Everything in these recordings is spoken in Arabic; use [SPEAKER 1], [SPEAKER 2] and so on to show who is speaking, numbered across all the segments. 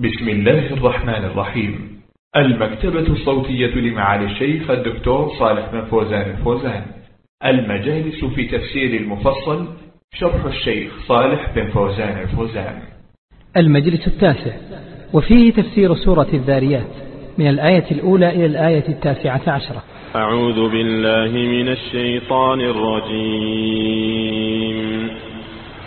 [SPEAKER 1] بسم الله الرحمن الرحيم. المكتبة الصوتية لمعالي الشيخ الدكتور صالح بن فوزان الفوزان. المجالس في تفسير المفصل شرح الشيخ صالح بن فوزان الفوزان.
[SPEAKER 2] المجلس التاسع. وفيه تفسير سورة الذاريات من الآية الأولى إلى الآية التاسعة عشرة.
[SPEAKER 3] أعوذ بالله من الشيطان الرجيم.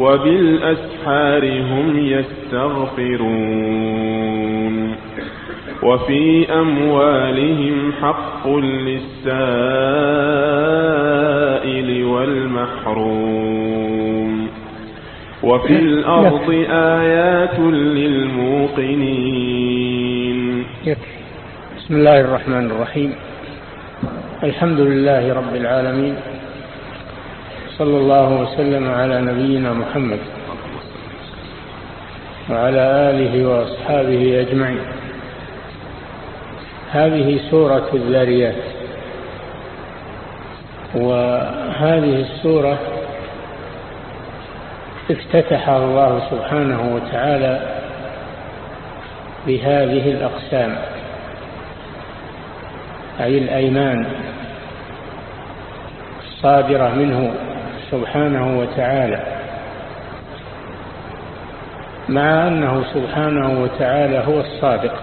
[SPEAKER 3] وبالأسحار هم يستغفرون. وفي أموالهم حق للسائل والمحروم. وفي الأرض آيات للموقنين.
[SPEAKER 4] بسم الله الرحمن الرحيم. الحمد لله رب العالمين. صلى الله وسلم على نبينا محمد وعلى آله وأصحابه أجمعين. هذه سورة الذاريات وهذه السورة افتتح الله سبحانه وتعالى بهذه الأقسام أي الأيمان الصادرة منه سبحانه وتعالى. مع أنه سبحانه وتعالى هو الصادق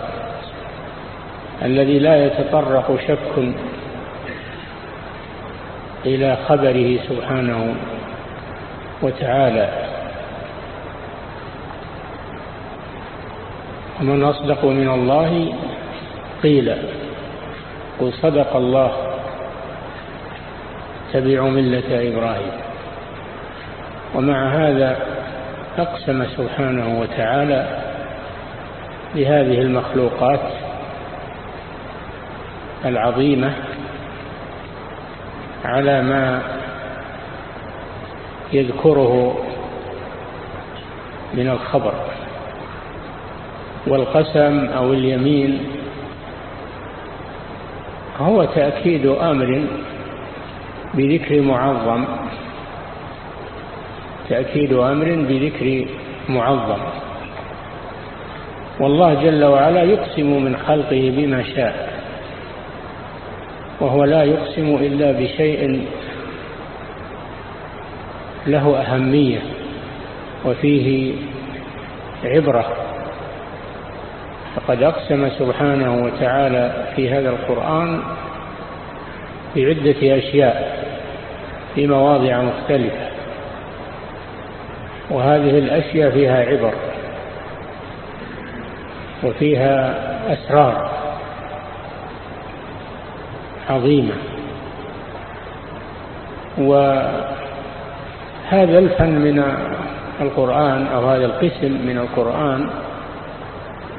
[SPEAKER 4] الذي لا يتطرق شك إلى خبره سبحانه وتعالى. ومن أصدق من الله قيل قل صدق الله اتبعوا ملة إبراهيم. ومع هذا أقسم سبحانه وتعالى بهذه المخلوقات العظيمة على ما يذكره من الخبر والقسم أو اليمين هو تأكيد أمر بذكر معظم تأكيد أمر بذكر معظم. والله جل وعلا يقسم من خلقه بما شاء وهو لا يقسم إلا بشيء له أهمية وفيه عبرة. فقد أقسم سبحانه وتعالى في هذا القرآن بعدة أشياء في مواضع مختلفة. وهذه الأشياء فيها عبر وفيها أسرار عظيمة. وهذا الفن من القرآن أو هذا القسم من القرآن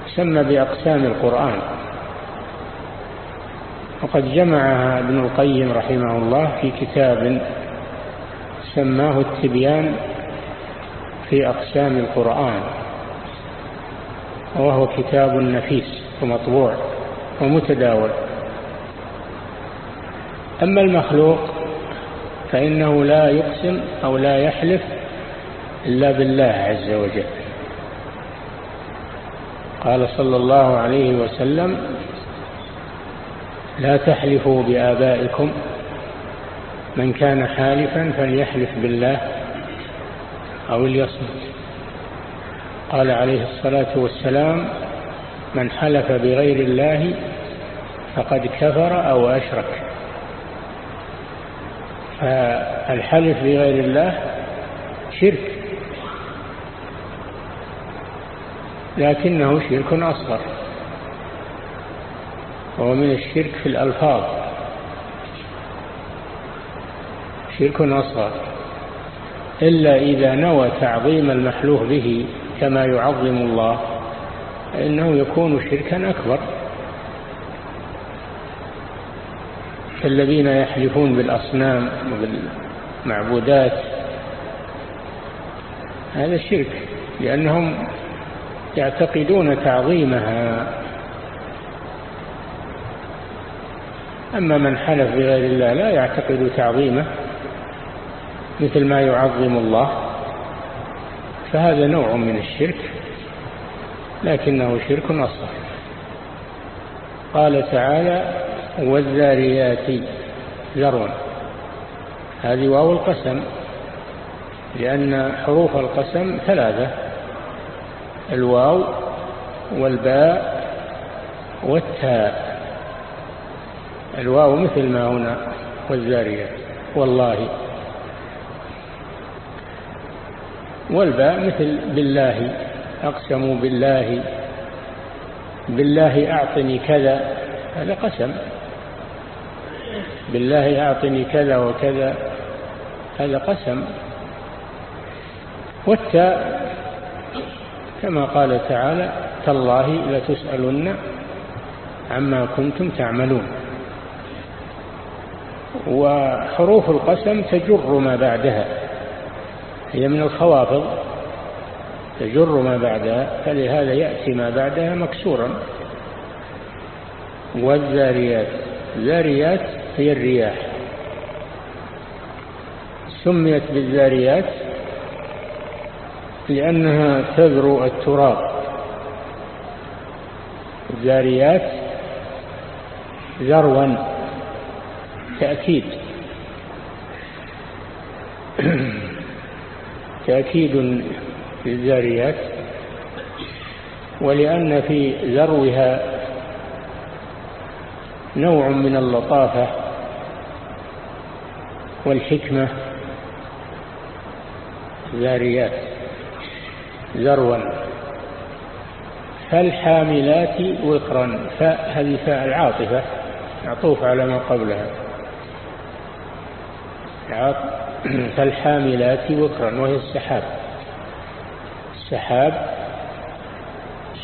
[SPEAKER 4] تسمى بأقسام القرآن. وقد جمعها ابن القيم رحمه الله في كتاب سماه التبيان في أقسام القرآن وهو كتاب نفيس ومطبوع ومتداول. أما المخلوق فإنه لا يقسم أو لا يحلف إلا بالله عز وجل. قال صلى الله عليه وسلم لا تحلفوا بآبائكم من كان حالفا فليحلف بالله أو ليصمت قال عليه الصلاة والسلام من حلف بغير الله فقد كفر أو أشرك. فالحلف بغير الله شرك لكنه شرك أصغر وهو من الشرك في الألفاظ. شرك أصغر. إلا إذا نوى تعظيم المحلوف به كما يعظم الله فإنه يكون شركا أكبر. كالذين يحلفون بالأصنام وبالمعبودات هذا شرك لأنهم يعتقدون تعظيمها. أما من حلف بغير الله لا يعتقد تعظيمه. مثل ما يعظم الله فهذا نوع من الشرك لكنه شرك أصغر. قال تعالى والذاريات ذروا هذه واو القسم لأن حروف القسم ثلاثة الواو والباء والتاء. الواو مثل ما هنا والذاريات. والله. والباء مثل بالله أقسموا بالله بالله أعطني كذا هذا قسم. بالله أعطني كذا وكذا هذا قسم. والتاء كما قال تعالى تالله لتسألن عما كنتم تعملون. وحروف القسم تجر ما بعدها. هي من الخوافض تجر ما بعدها فلهذا يأتي ما بعدها مكسورا. والذاريات الذاريات هي الرياح. سميت بالذاريات لأنها تذرو التراب. الذاريات ذروا تأكيد. تأكيد للذاريات ولأن في ذروها نوع من اللطافة والحكمة ذاريات ذروا. فالحاملات وقرا فاء هذه فاء العاطفة معطوف على ما قبلها. فالحاملات وقرا وهي السحاب. السحاب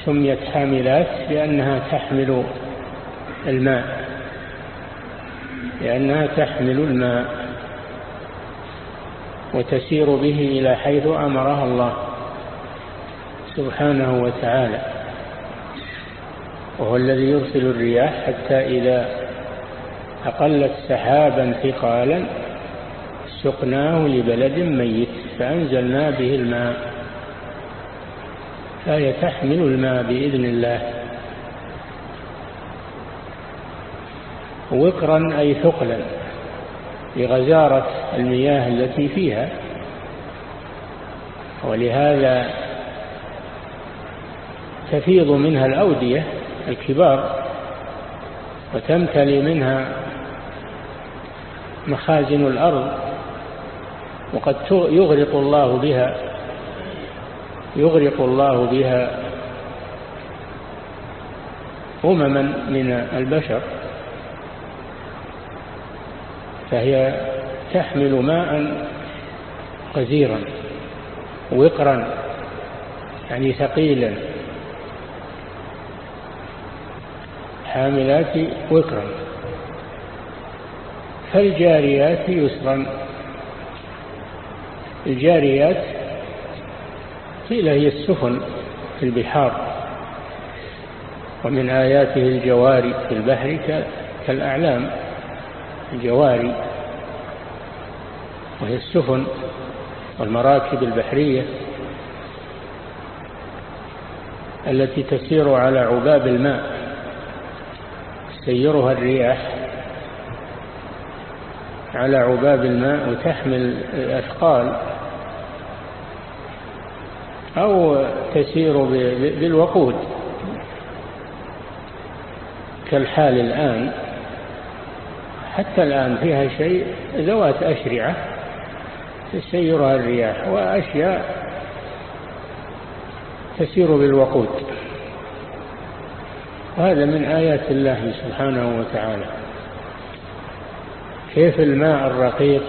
[SPEAKER 4] سميت حاملات لأنها تحمل الماء. لأنها تحمل الماء. وتسير به إلى حيث أمرها الله سبحانه وتعالى. وهو الذي يرسل الرياح حتى إذا أقلت سحابا ثقالا سقناه لبلد ميت فأنزلنا به الماء. فهي تحمل الماء بإذن الله. وقرا أي ثقلا لغزارة المياه التي فيها. ولهذا تفيض منها الأودية الكبار وتمتلي منها مخازن الأرض وقد يغرق الله بها يغرق الله بها أمما من البشر. فهي تحمل ماء غزيرا وقرا يعني ثقيلا. فالحاملات وكرا فالجاريات يسرا. الجاريات قيل هي السفن في البحار ومن آياته الجواري في البحر كالأعلام الجواري وهي السفن والمراكب البحرية التي تسير على عباب الماء تسيرها الرياح على عباب الماء وتحمل الأثقال. أو تسير بالوقود. كالحال الآن حتى الآن فيها شيء ذوات أشرعة تسيرها الرياح وأشياء تسير بالوقود. وهذا من آيات الله سبحانه وتعالى. كيف الماء الرقيق؟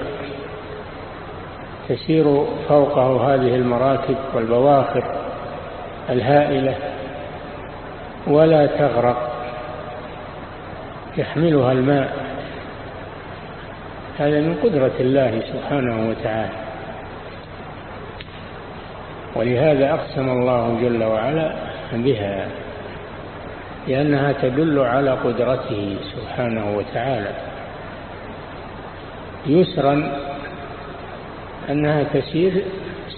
[SPEAKER 4] تسير فوقه هذه المراكب والبواخر الهائلة ولا تغرق يحملها الماء هذا من قدرة الله سبحانه وتعالى. ولهذا أقسم الله جل وعلا بها لأنها تدل على قدرته سبحانه وتعالى. يسرا أنها تسير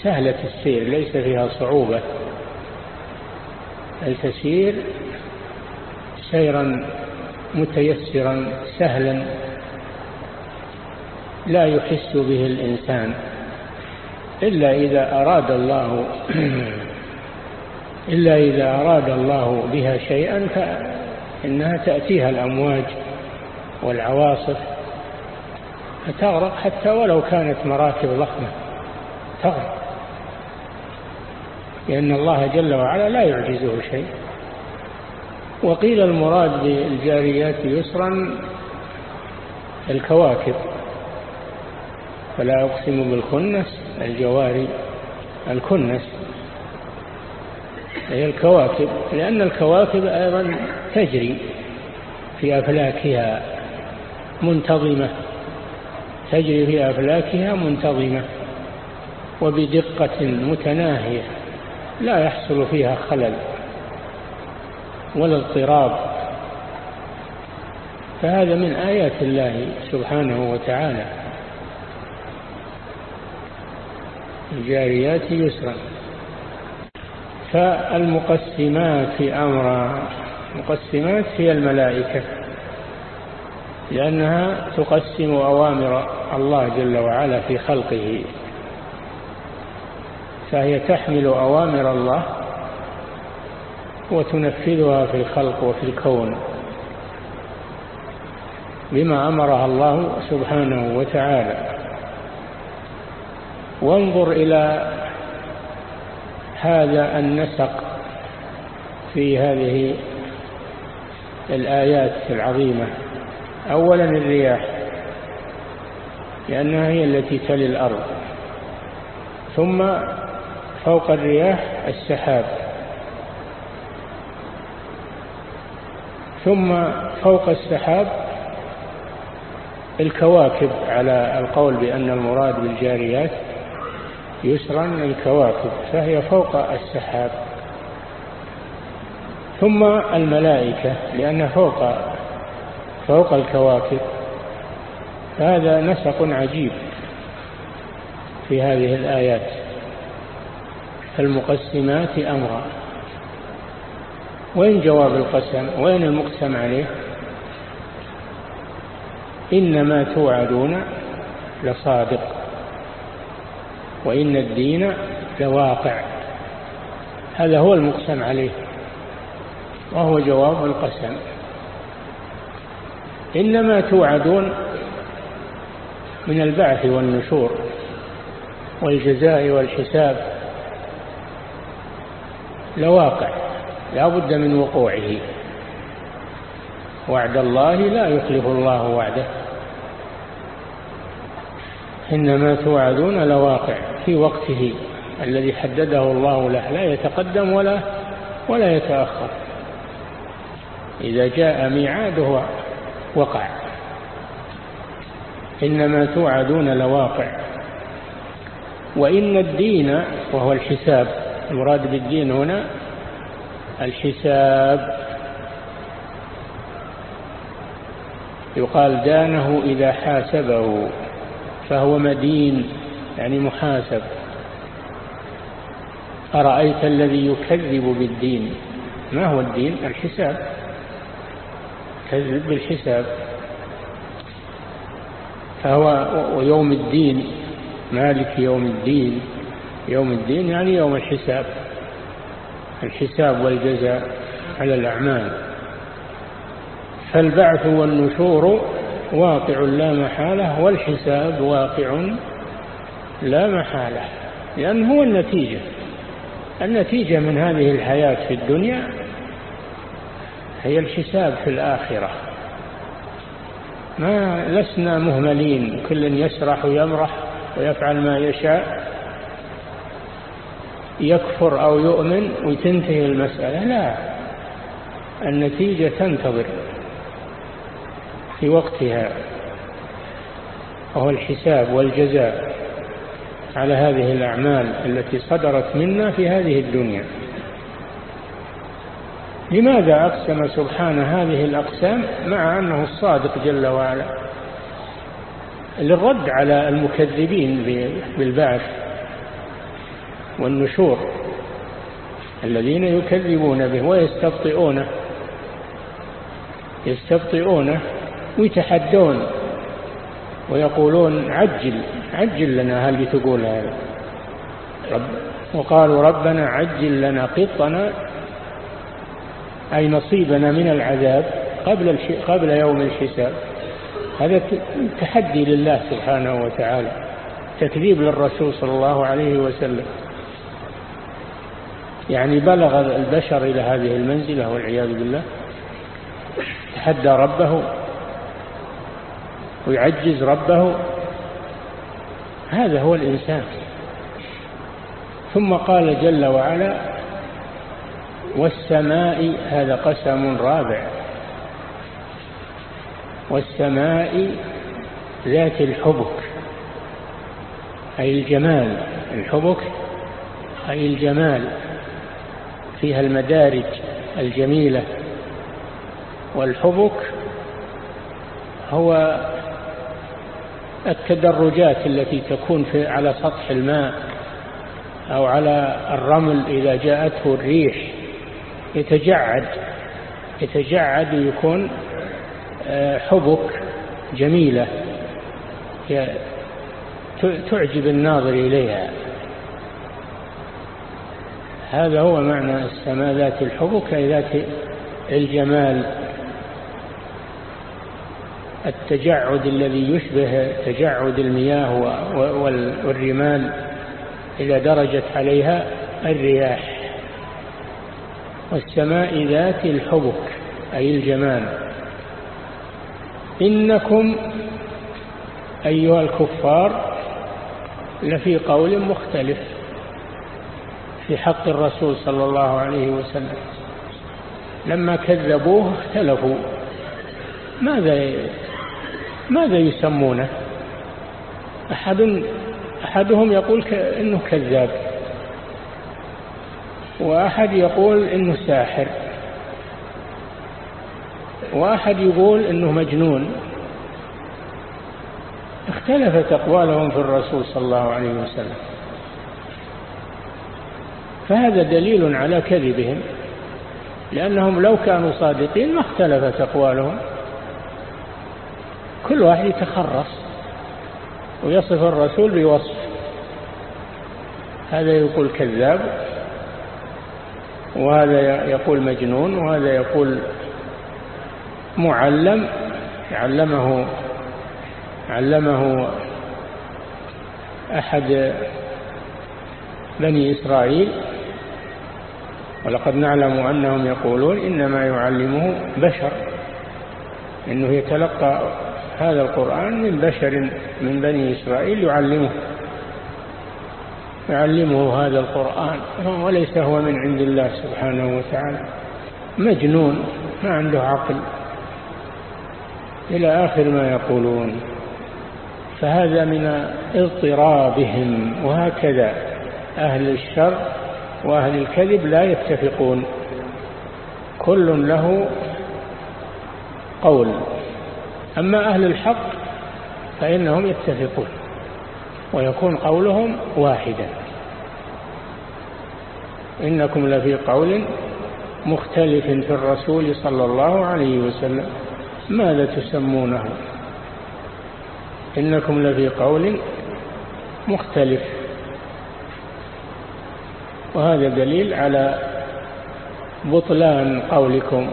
[SPEAKER 4] سهلة السير ليس فيها صعوبة. بل تسير سيرا متيسرا سهلا لا يحس به الإنسان. إلا إذا أراد الله إلا إذا أراد الله بها شيئا فإنها تأتيها الأمواج والعواصف. فتغرق حتى ولو كانت مراكب ضخمة. تغرق. لأن الله جل وعلا لا يعجزه شيء. وقيل المراد بالجاريات يسرا الكواكب. فلا أقسم بالخنس الجواري الكنس. هي الكواكب. لأن الكواكب أيضا تجري في أفلاكها منتظمة. تجري في أفلاكها منتظمة وبدقة متناهية لا يحصل فيها خلل ولا اضطراب. فهذا من آيات الله سبحانه وتعالى. الجاريات يسرا. فالمقسمات أمرا. مقسمات هي الملائكة لأنها تقسم أوامر الله جل وعلا في خلقه. فهي تحمل أوامر الله وتنفذها في الخلق وفي الكون بما أمرها الله سبحانه وتعالى. وانظر إلى هذا النسق في هذه الآيات العظيمة. أولا الرياح. لأنها هي التي تلي الأرض. ثم فوق الرياح السحاب. ثم فوق السحاب الكواكب على القول بأن المراد بالجاريات يسرا الكواكب فهي فوق السحاب. ثم الملائكة لأنها فوق فوق الكواكب. هذا نسق عجيب في هذه الآيات. المقسمات أمرا. وين جواب القسم؟ وين المقسم عليه؟ إنما توعدون لصادق وإن الدين لواقع. هذا هو المقسم عليه وهو جواب القسم. إنما توعدون من البعث والنشور والجزاء والحساب لواقع لا بد من وقوعه. وعد الله لا يخلف الله وعده. إنما توعدون لواقع في وقته الذي حدده الله له لا يتقدم ولا ولا يتأخر. إذا جاء ميعاده وقع. إنما توعدون لواقع. وإن الدين وهو الحساب المراد بالدين هنا الحساب. يقال دانه إذا حاسبه فهو مدين يعني محاسب. أرأيت الذي يكذب بالدين؟ ما هو الدين؟ الحساب. كذب بالحساب. فهو ويوم الدين مالك يوم الدين. يوم الدين يعني يوم الحساب. الحساب والجزاء على الأعمال. فالبعث والنشور واقع لا محالة والحساب واقع لا محالة لأن هو النتيجة. النتيجة من هذه الحياة في الدنيا هي الحساب في الآخرة. ما لسنا مهملين. كل يسرح ويمرح ويفعل ما يشاء. يكفر أو يؤمن وتنتهي المسألة. لا. النتيجة تنتظر في وقتها. وهو الحساب والجزاء على هذه الأعمال التي صدرت منا في هذه الدنيا. لماذا أقسم سبحانه هذه الأقسام مع أنه الصادق جل وعلا؟ للرد على المكذبين بالبعث والنشور الذين يكذبون به ويستبطئونه يستبطئونه ويتحدون ويقولون عجل عجل لنا هل تقول هذا؟ رب وقالوا ربنا عجل لنا قطنا أي نصيبنا من العذاب قبل قبل يوم الحساب. هذا تحدي لله سبحانه وتعالى تكذيب للرسول صلى الله عليه وسلم. يعني بلغ البشر إلى هذه المنزلة والعياذ بالله. تحدى ربه ويعجز ربه. هذا هو الإنسان. ثم قال جل وعلا والسماء هذا قسم رابع. والسماء ذات الحبك أي الجمال. الحبك أي الجمال. فيها المدارج الجميلة. والحبك هو التدرجات التي تكون في على سطح الماء أو على الرمل إذا جاءته الريح. يتجعد يتجعد ويكون آه، حبك جميلة تعجب الناظر إليها. هذا هو معنى السماء ذات الحبك أي ذات الجمال. التجعد الذي يشبه تجعد المياه والرمال إذا درجت عليها الرياح. والسماء ذات الحبك أي الجمال. إنكم أيها الكفار لفي قول مختلف في حق الرسول صلى الله عليه وسلم. لما كذبوه اختلفوا. ماذا ماذا يسمونه؟ أحد أحدهم يقول إنه كذاب. وأحد يقول إنه ساحر. وأحد يقول إنه مجنون. اختلفت أقوالهم في الرسول صلى الله عليه وسلم. فهذا دليل على كذبهم. لأنهم لو كانوا صادقين ما اختلفت أقوالهم. كل واحد يتخرص ويصف الرسول بوصف. هذا يقول كذاب. وهذا يقول مجنون وهذا يقول معلم علمه علمه أحد بني إسرائيل. ولقد نعلم أنهم يقولون إنما يعلمه بشر إنه يتلقى هذا القرآن من بشر من بني إسرائيل يعلمه. يعلمه هذا القرآن. وليس هو من عند الله سبحانه وتعالى. مجنون ما عنده عقل. إلى آخر ما يقولون. فهذا من اضطرابهم. وهكذا أهل الشر وأهل الكذب لا يتفقون. كل له قول. أما أهل الحق فإنهم يتفقون. ويكون قولهم واحدا. إنكم لفي قول مختلف في الرسول صلى الله عليه وسلم. ماذا تسمونه؟ إنكم لفي قول مختلف. وهذا دليل على بطلان قولكم.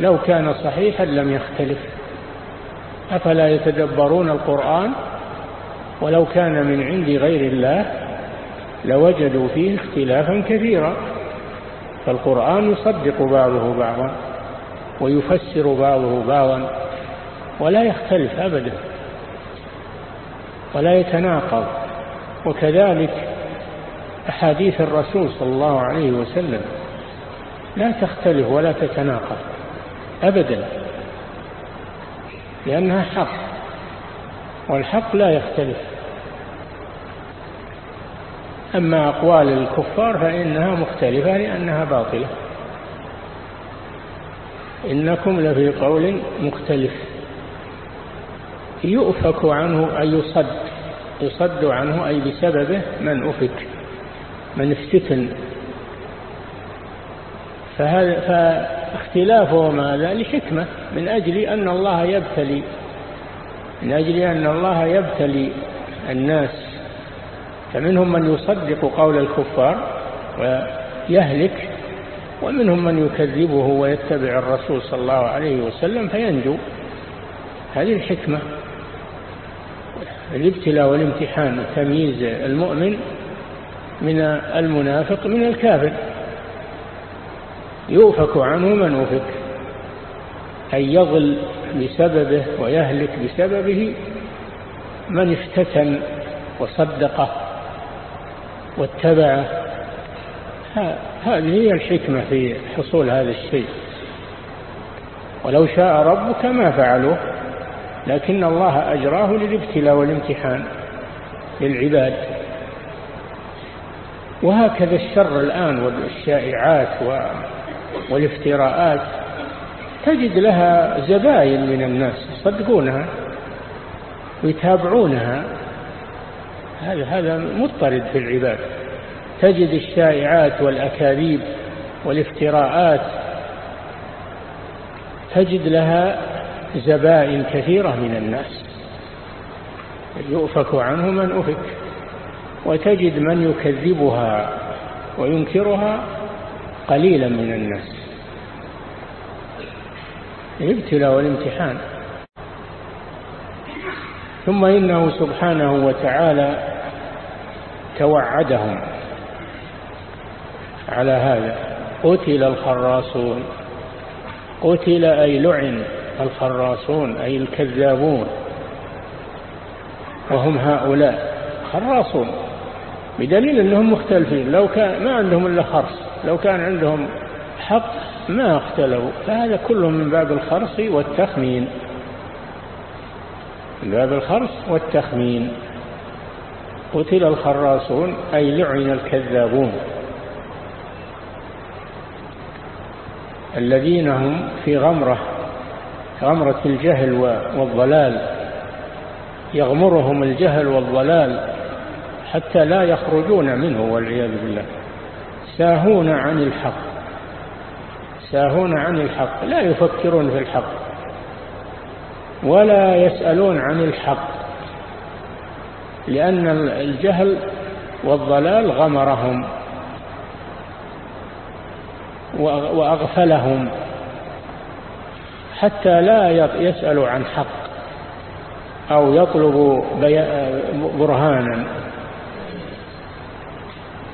[SPEAKER 4] لو كان صحيحا لم يختلف. أفلا يتدبرون القرآن؟ ولو كان من عند غير الله لوجدوا فيه اختلافا كثيرا. فالقرآن يصدق بعضه بعضا ويفسر بعضه بعضا ولا يختلف أبدا ولا يتناقض. وكذلك أحاديث الرسول صلى الله عليه وسلم لا تختلف ولا تتناقض أبدا لأنها حق والحق لا يختلف. أما أقوال الكفار فإنها مختلفة لأنها باطلة. إنكم لفي قول مختلف. يؤفك عنه أي يصد يصد عنه أي بسببه من أفك من افتتن. فهذا فاختلافهم هذا لحكمة من أجل أن الله يبتلي من أجل أن الله يبتلي الناس. فمنهم من يصدق قول الكفار ويهلك ومنهم من يكذبه ويتبع الرسول صلى الله عليه وسلم فينجو. هذه الحكمة الابتلاء والامتحان تمييز المؤمن من المنافق من الكافر. يؤفك عنه من أفك أن يضل بسببه ويهلك بسببه من افتتن وصدقه. واتبعه. هذه هي الحكمة في حصول هذا الشيء. ولو شاء ربك ما فعلوه لكن الله أجراه للابتلاء والامتحان للعباد. وهكذا الشر الآن والشائعات والافتراءات تجد لها زباين من الناس يصدقونها ويتابعونها. هذا هذا مضطرد في العباد. تجد الشائعات والأكاذيب والافتراءات تجد لها زبائن كثيرة من الناس. يؤفك عنه من أفك. وتجد من يكذبها وينكرها قليلا من الناس. الابتلاء والامتحان. ثم إنه سبحانه وتعالى توعدهم. على هذا قتل الخراصون. قتل أي لعن الخراصون أي الكذابون. وهم هؤلاء خراصون بدليل أنهم مختلفين. لو كان ما عندهم إلا خرص لو كان عندهم حق ما اختلوا فهذا كله من باب الخرص والتخمين. من باب الخرص والتخمين. قتل الخراصون أي لعن الكذابون. الذين هم في غمرة غمرة الجهل والضلال. يغمرهم الجهل والضلال حتى لا يخرجون منه والعياذ بالله. ساهون عن الحق. ساهون عن الحق. لا يفكرون في الحق. ولا يسألون عن الحق. لأن الجهل والضلال غمرهم وأغفلهم حتى لا يسألوا عن حق أو يطلبوا برهانا.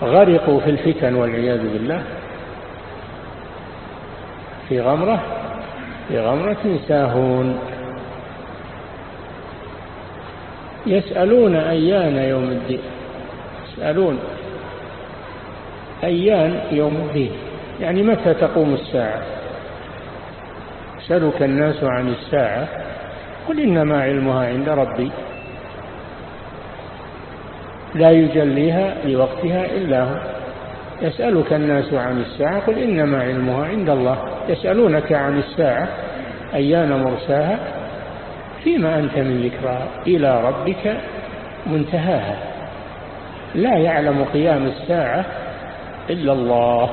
[SPEAKER 4] غرقوا في الفتن والعياذ بالله في غمرة في غمرة ساهون يسألون أيان يوم الدين. يسألون أيان يوم الدين. يعني متى تقوم الساعة؟ يسألك الناس عن الساعة. قل إنما علمها عند ربي. لا يجليها لوقتها إلا هو. يسألك الناس عن الساعة. قل إنما علمها عند الله. يسألونك عن الساعة. أيان مرساها؟ فيما أنت من ذكرها إلى ربك منتهاها. لا يعلم قيام الساعة إلا الله.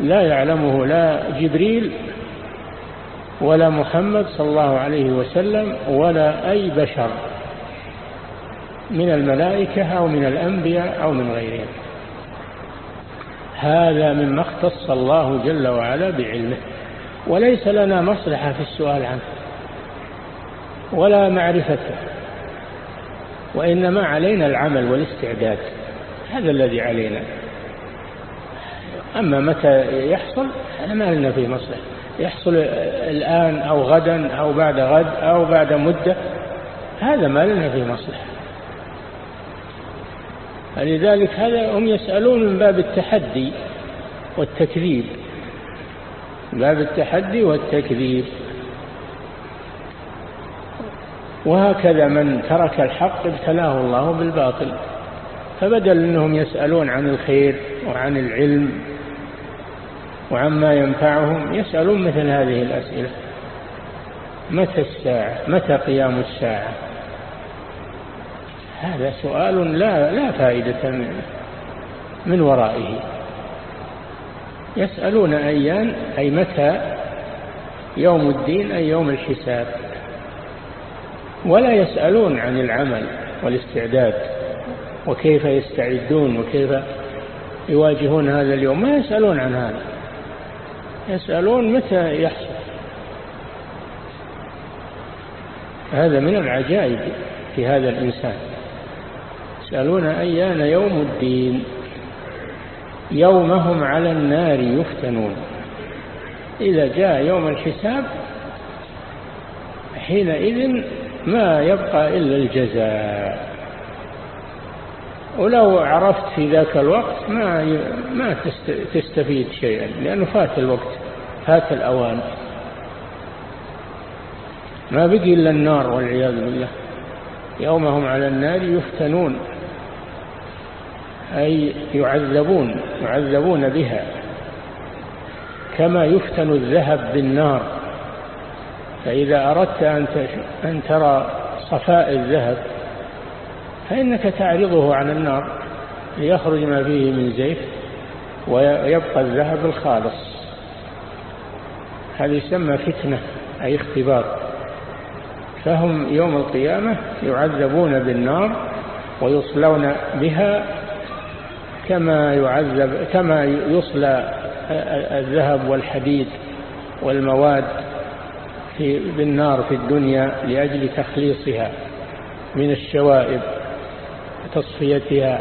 [SPEAKER 4] لا يعلمه لا جبريل ولا محمد صلى الله عليه وسلم ولا أي بشر من الملائكة أو من الأنبياء أو من غيرهم. هذا مما اختص الله جل وعلا بعلمه. وليس لنا مصلحة في السؤال عنه. ولا معرفته. وإنما علينا العمل والاستعداد. هذا الذي علينا. أما متى يحصل ما لنا فيه مصلحة. يحصل الآن أو غدا أو بعد غد أو بعد مدة هذا ما لنا فيه مصلحة. فلذلك هذا هم يسألون من باب التحدي والتكذيب. باب التحدي والتكذيب. وهكذا من ترك الحق ابتلاه الله بالباطل فبدل إنهم يسألون عن الخير وعن العلم وعما ينفعهم يسألون مثل هذه الأسئلة متى الساعة؟ متى قيام الساعة؟ هذا سؤال لا لا فائدة من, من ورائه. يسألون أيان أي متى؟ يوم الدين أي يوم الحساب. ولا يسألون عن العمل والاستعداد وكيف يستعدون وكيف يواجهون هذا اليوم. ما يسألون عن هذا. يسألون متى يحصل. هذا من العجائب في هذا الإنسان. يسألون أيان يوم الدين. يومهم على النار يفتنون. إذا جاء يوم الحساب حينئذ ما يبقى إلا الجزاء. ولو عرفت في ذاك الوقت ما ما تستفيد شيئا لأنه فات الوقت فات الأوان. ما بقي إلا النار والعياذ بالله. يومهم على النار يفتنون أي يعذبون يعذبون بها. كما يفتن الذهب بالنار. فإذا أردت أن ترى صفاء الذهب فإنك تعرضه عن النار ليخرج ما فيه من زيت ويبقى الذهب الخالص. هذا يسمى فتنة أي اختبار. فهم يوم القيامة يعذبون بالنار ويصلون بها كما يعذب كما يصلى الذهب والحديد والمواد. في بالنار في الدنيا لأجل تخليصها من الشوائب وتصفيتها.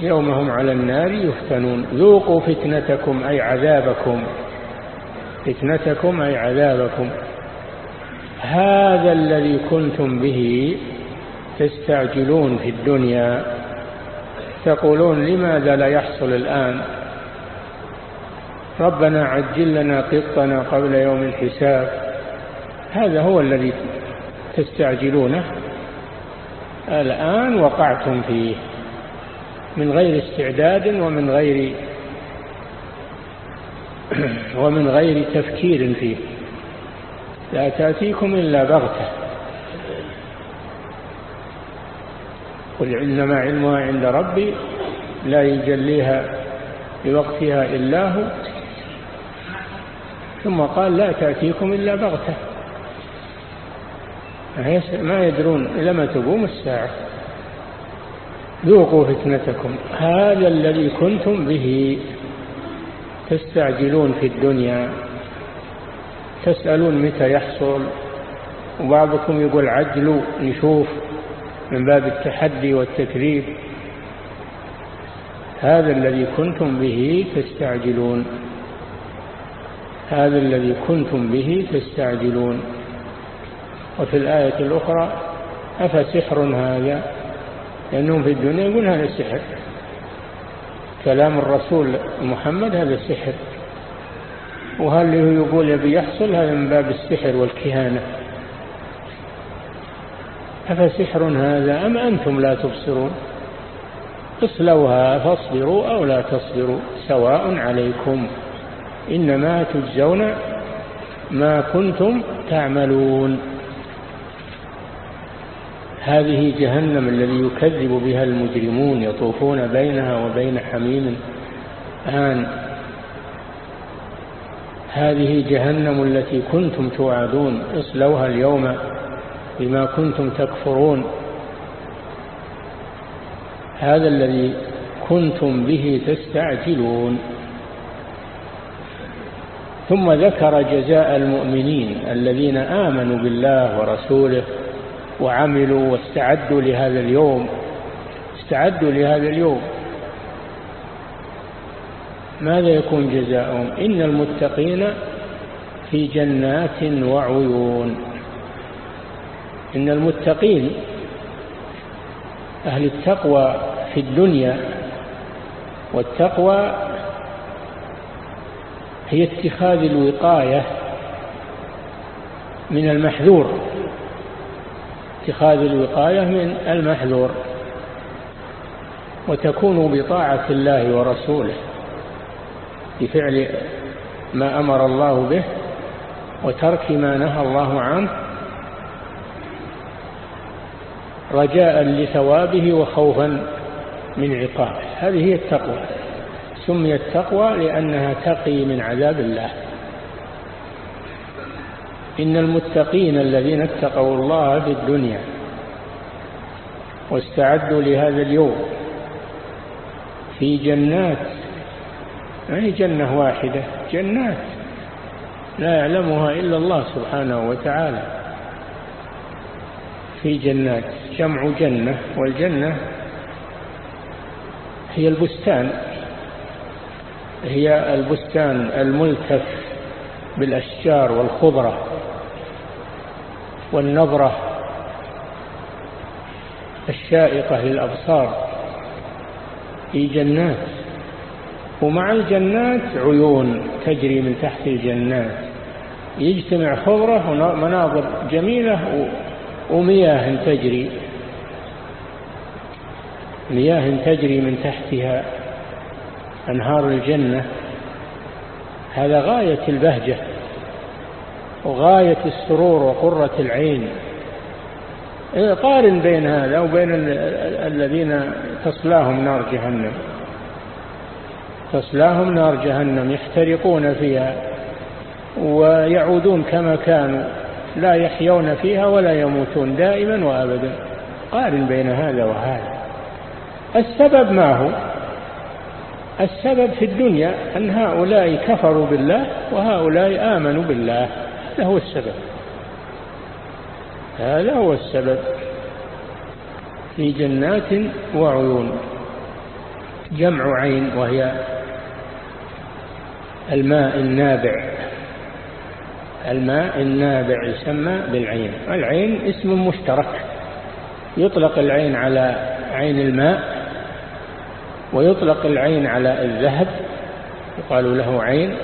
[SPEAKER 4] يوم هم على النار يفتنون. ذوقوا فتنتكم أي عذابكم. فتنتكم أي عذابكم. هذا الذي كنتم به تستعجلون في الدنيا. تقولون لماذا لا يحصل الآن ربنا عجل لنا قطنا قبل يوم الحساب. هذا هو الذي تستعجلونه الآن وقعتم فيه من غير استعداد ومن غير ومن غير تفكير فيه. لا تأتيكم إلا بغتة. قل إنما علمها عند ربي لا يجليها لوقتها إلا هو. ثم قال لا تأتيكم إلا بغتة. ما يدرون إلى ما تقوم الساعة. ذوقوا فتنتكم. هذا الذي كنتم به. تستعجلون في الدنيا. تسألون متى يحصل. وبعضكم يقول عجلوا نشوف من باب التحدي والتكذيب. هذا الذي كنتم به تستعجلون. هذا الذي كنتم به تستعجلون. وفي الآية الأخرى أفسحر هذا؟ لأنهم في الدنيا يقول هذا سحر. كلام الرسول محمد هذا سحر. وهل يقول يبي يحصل؟ هذا من باب السحر والكهانة. أفسحر هذا أم أنتم لا تبصرون؟ اصلوها فاصبروا أو لا تصبروا سواء عليكم. إنما تجزون ما كنتم تعملون. هذه جهنم الذي يكذب بها المجرمون يطوفون بينها وبين حميم آن. هذه جهنم التي كنتم توعدون اصلوها اليوم بما كنتم تكفرون. هذا الذي كنتم به تستعجلون. ثم ذكر جزاء المؤمنين الذين آمنوا بالله ورسوله وعملوا واستعدوا لهذا اليوم. استعدوا لهذا اليوم. ماذا يكون جزاؤهم؟ إن المتقين في جنات وعيون. إن المتقين أهل التقوى في الدنيا والتقوى هي اتخاذ الوقاية من المحذور. اتخاذ الوقاية من المحذور. وتكون بطاعة الله ورسوله بفعل ما أمر الله به وترك ما نهى الله عنه رجاء لثوابه وخوفا من عقابه. هذه هي التقوى. سميت تقوى لأنها تقي من عذاب الله. إن المتقين الذين اتقوا الله في الدنيا واستعدوا لهذا اليوم في جنات ما هي جنة واحدة جنات لا يعلمها إلا الله سبحانه وتعالى. في جنات جمع جنة والجنة هي البستان. هي البستان الملتف بالأشجار والخضرة والنظرة الشائقة للأبصار في جنات ومع الجنات عيون تجري من تحت الجنات. يجتمع خضرة ومناظر جميلة ومياه تجري مياه تجري من تحتها. أنهار الجنة. هذا غاية البهجة وغاية السرور وقرة العين. قارن بين هذا وبين الذين تصلاهم نار جهنم. تصلاهم نار جهنم يحترقون فيها ويعودون كما كانوا لا يحيون فيها ولا يموتون دائما وأبدا. قارن بين هذا وهذا. السبب ما هو؟ السبب في الدنيا أن هؤلاء كفروا بالله وهؤلاء آمنوا بالله. هذا هو السبب. هذا هو السبب في جنات وعيون. جمع عين وهي الماء النابع. الماء النابع يسمى بالعين. العين اسم مشترك. يطلق العين على عين الماء ويطلق العين على الذهب يقال له عين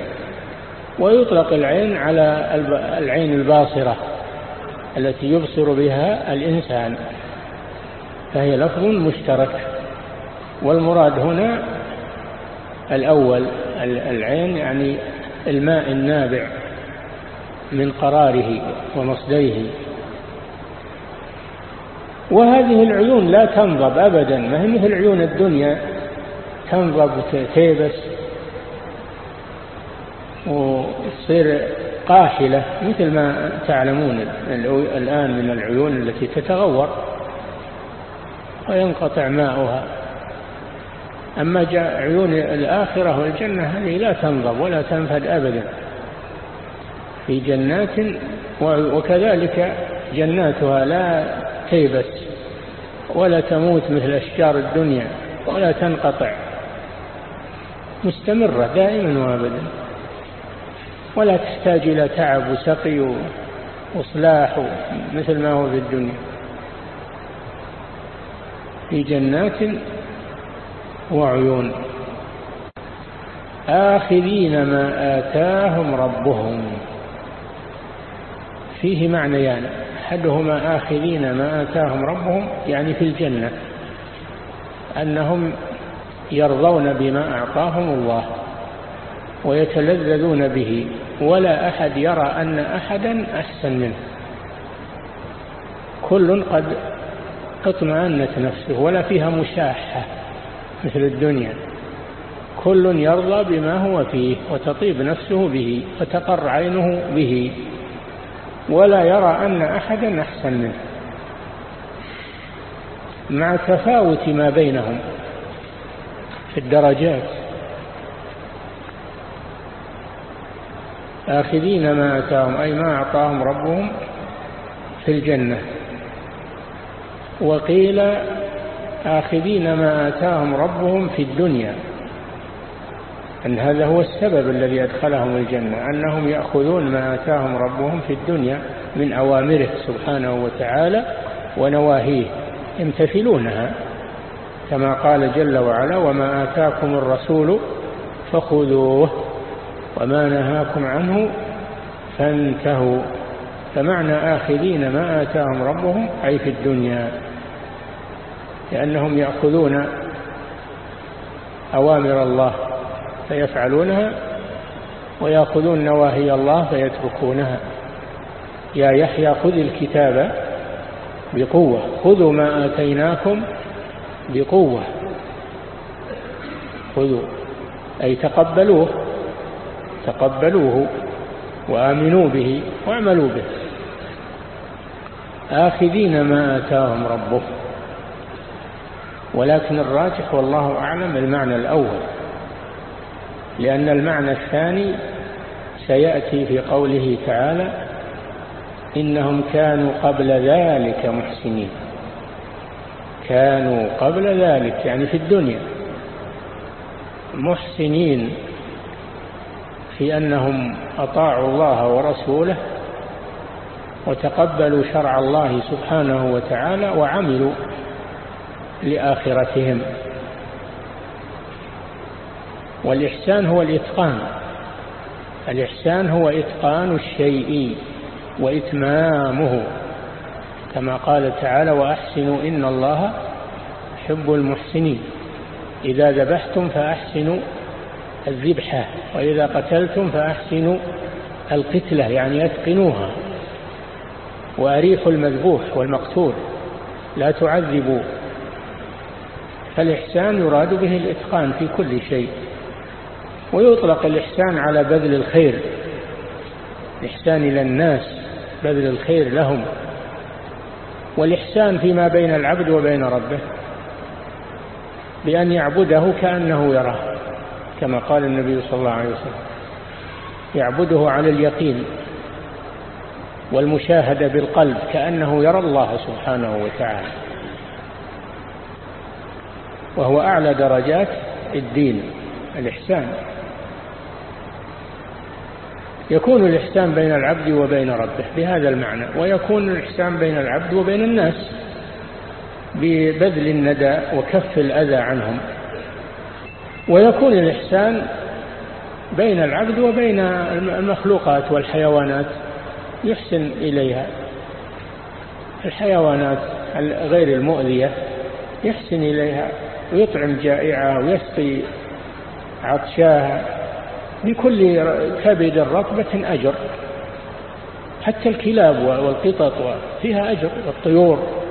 [SPEAKER 4] ويطلق العين على العين الباصرة التي يبصر بها الإنسان. فهي لفظ مشترك. والمراد هنا الأول العين يعني الماء النابع من قراره ومصدره. وهذه العيون لا تنضب أبدا ما هي مثل عيون الدنيا؟ تنضب وتيبس وتصير قاحلة مثل ما تعلمون الآن من العيون التي تتغور وينقطع ماؤها. أما جاء عيون الآخرة والجنة هذه لا تنضب ولا تنفد أبدا. في جنات وكذلك جناتها لا تيبس ولا تموت مثل أشجار الدنيا ولا تنقطع. مستمرة دائما وابدا. ولا تحتاج إلى تعب وسقي وإصلاح مثل ما هو في الدنيا. في جنات وعيون. آخذين ما آتاهم ربهم. فيه معنيان. أحدهما آخذين ما آتاهم ربهم يعني في الجنة. أنهم يرضون بما أعطاهم الله ويتلذذون به ولا أحد يرى أن أحدا أحسن منه. كل قد اطمأنت نفسه ولا فيها مشاحة مثل الدنيا. كل يرضى بما هو فيه وتطيب نفسه به وتقر عينه به ولا يرى أن أحدا أحسن منه. مع تفاوت ما بينهم في الدرجات. آخذين ما أتاهم أي ما أعطاهم ربهم في الجنة. وقيل آخذين ما آتاهم ربهم في الدنيا أن هذا هو السبب الذي أدخلهم الجنة أنهم يأخذون ما آتاهم ربهم في الدنيا من أوامره سبحانه وتعالى ونواهيه يمتثلونها. كما قال جل وعلا وما آتاكم الرسول فخذوه وما نهاكم عنه فانتهوا. فمعنى آخذين ما آتاهم ربهم أي في الدنيا لأنهم يأخذون أوامر الله فيفعلونها ويأخذون نواهي الله فيتركونها. يا يحيى خذ الكتاب بقوة خذوا ما آتيناكم بقوة. خذوا. أي تقبلوه. تقبلوه وآمنوا به واعملوا به. آخذين ما آتاهم ربه ولكن الراجح والله أعلم المعنى الأول. لأن المعنى الثاني سيأتي في قوله تعالى إنهم كانوا قبل ذلك محسنين. كانوا قبل ذلك يعني في الدنيا محسنين في أنهم أطاعوا الله ورسوله وتقبلوا شرع الله سبحانه وتعالى وعملوا لآخرتهم. والإحسان هو الإتقان الإحسان هو إتقان الشيء وإتمامه كما قال تعالى وأحسنوا إن الله يحب المحسنين. إذا ذبحتم فأحسنوا الذبحة وإذا قتلتم فأحسنوا القتلة يعني أتقنوها. وأريحوا المذبوح والمقتول لا تعذبوا. فالإحسان يراد به الإتقان في كل شيء. ويطلق الإحسان على بذل الخير الإحسان إلى الناس بذل الخير لهم. والإحسان فيما بين العبد وبين ربه. بأن يعبده كأنه يراه كما قال النبي صلى الله عليه وسلم. يعبده على اليقين والمشاهدة بالقلب كأنه يرى الله سبحانه وتعالى. وهو أعلى درجات الدين الإحسان. يكون الإحسان بين العبد وبين ربه بهذا المعنى ويكون الإحسان بين العبد وبين الناس. ببذل الندى وكف الأذى عنهم. ويكون الإحسان بين العبد وبين المخلوقات والحيوانات يحسن إليها. الحيوانات غير المؤذية يحسن إليها ويطعم جائعها ويسقي عطشاها بكل كبد رطبة أجر. حتى الكلاب والقطط فيها أجر والطيور.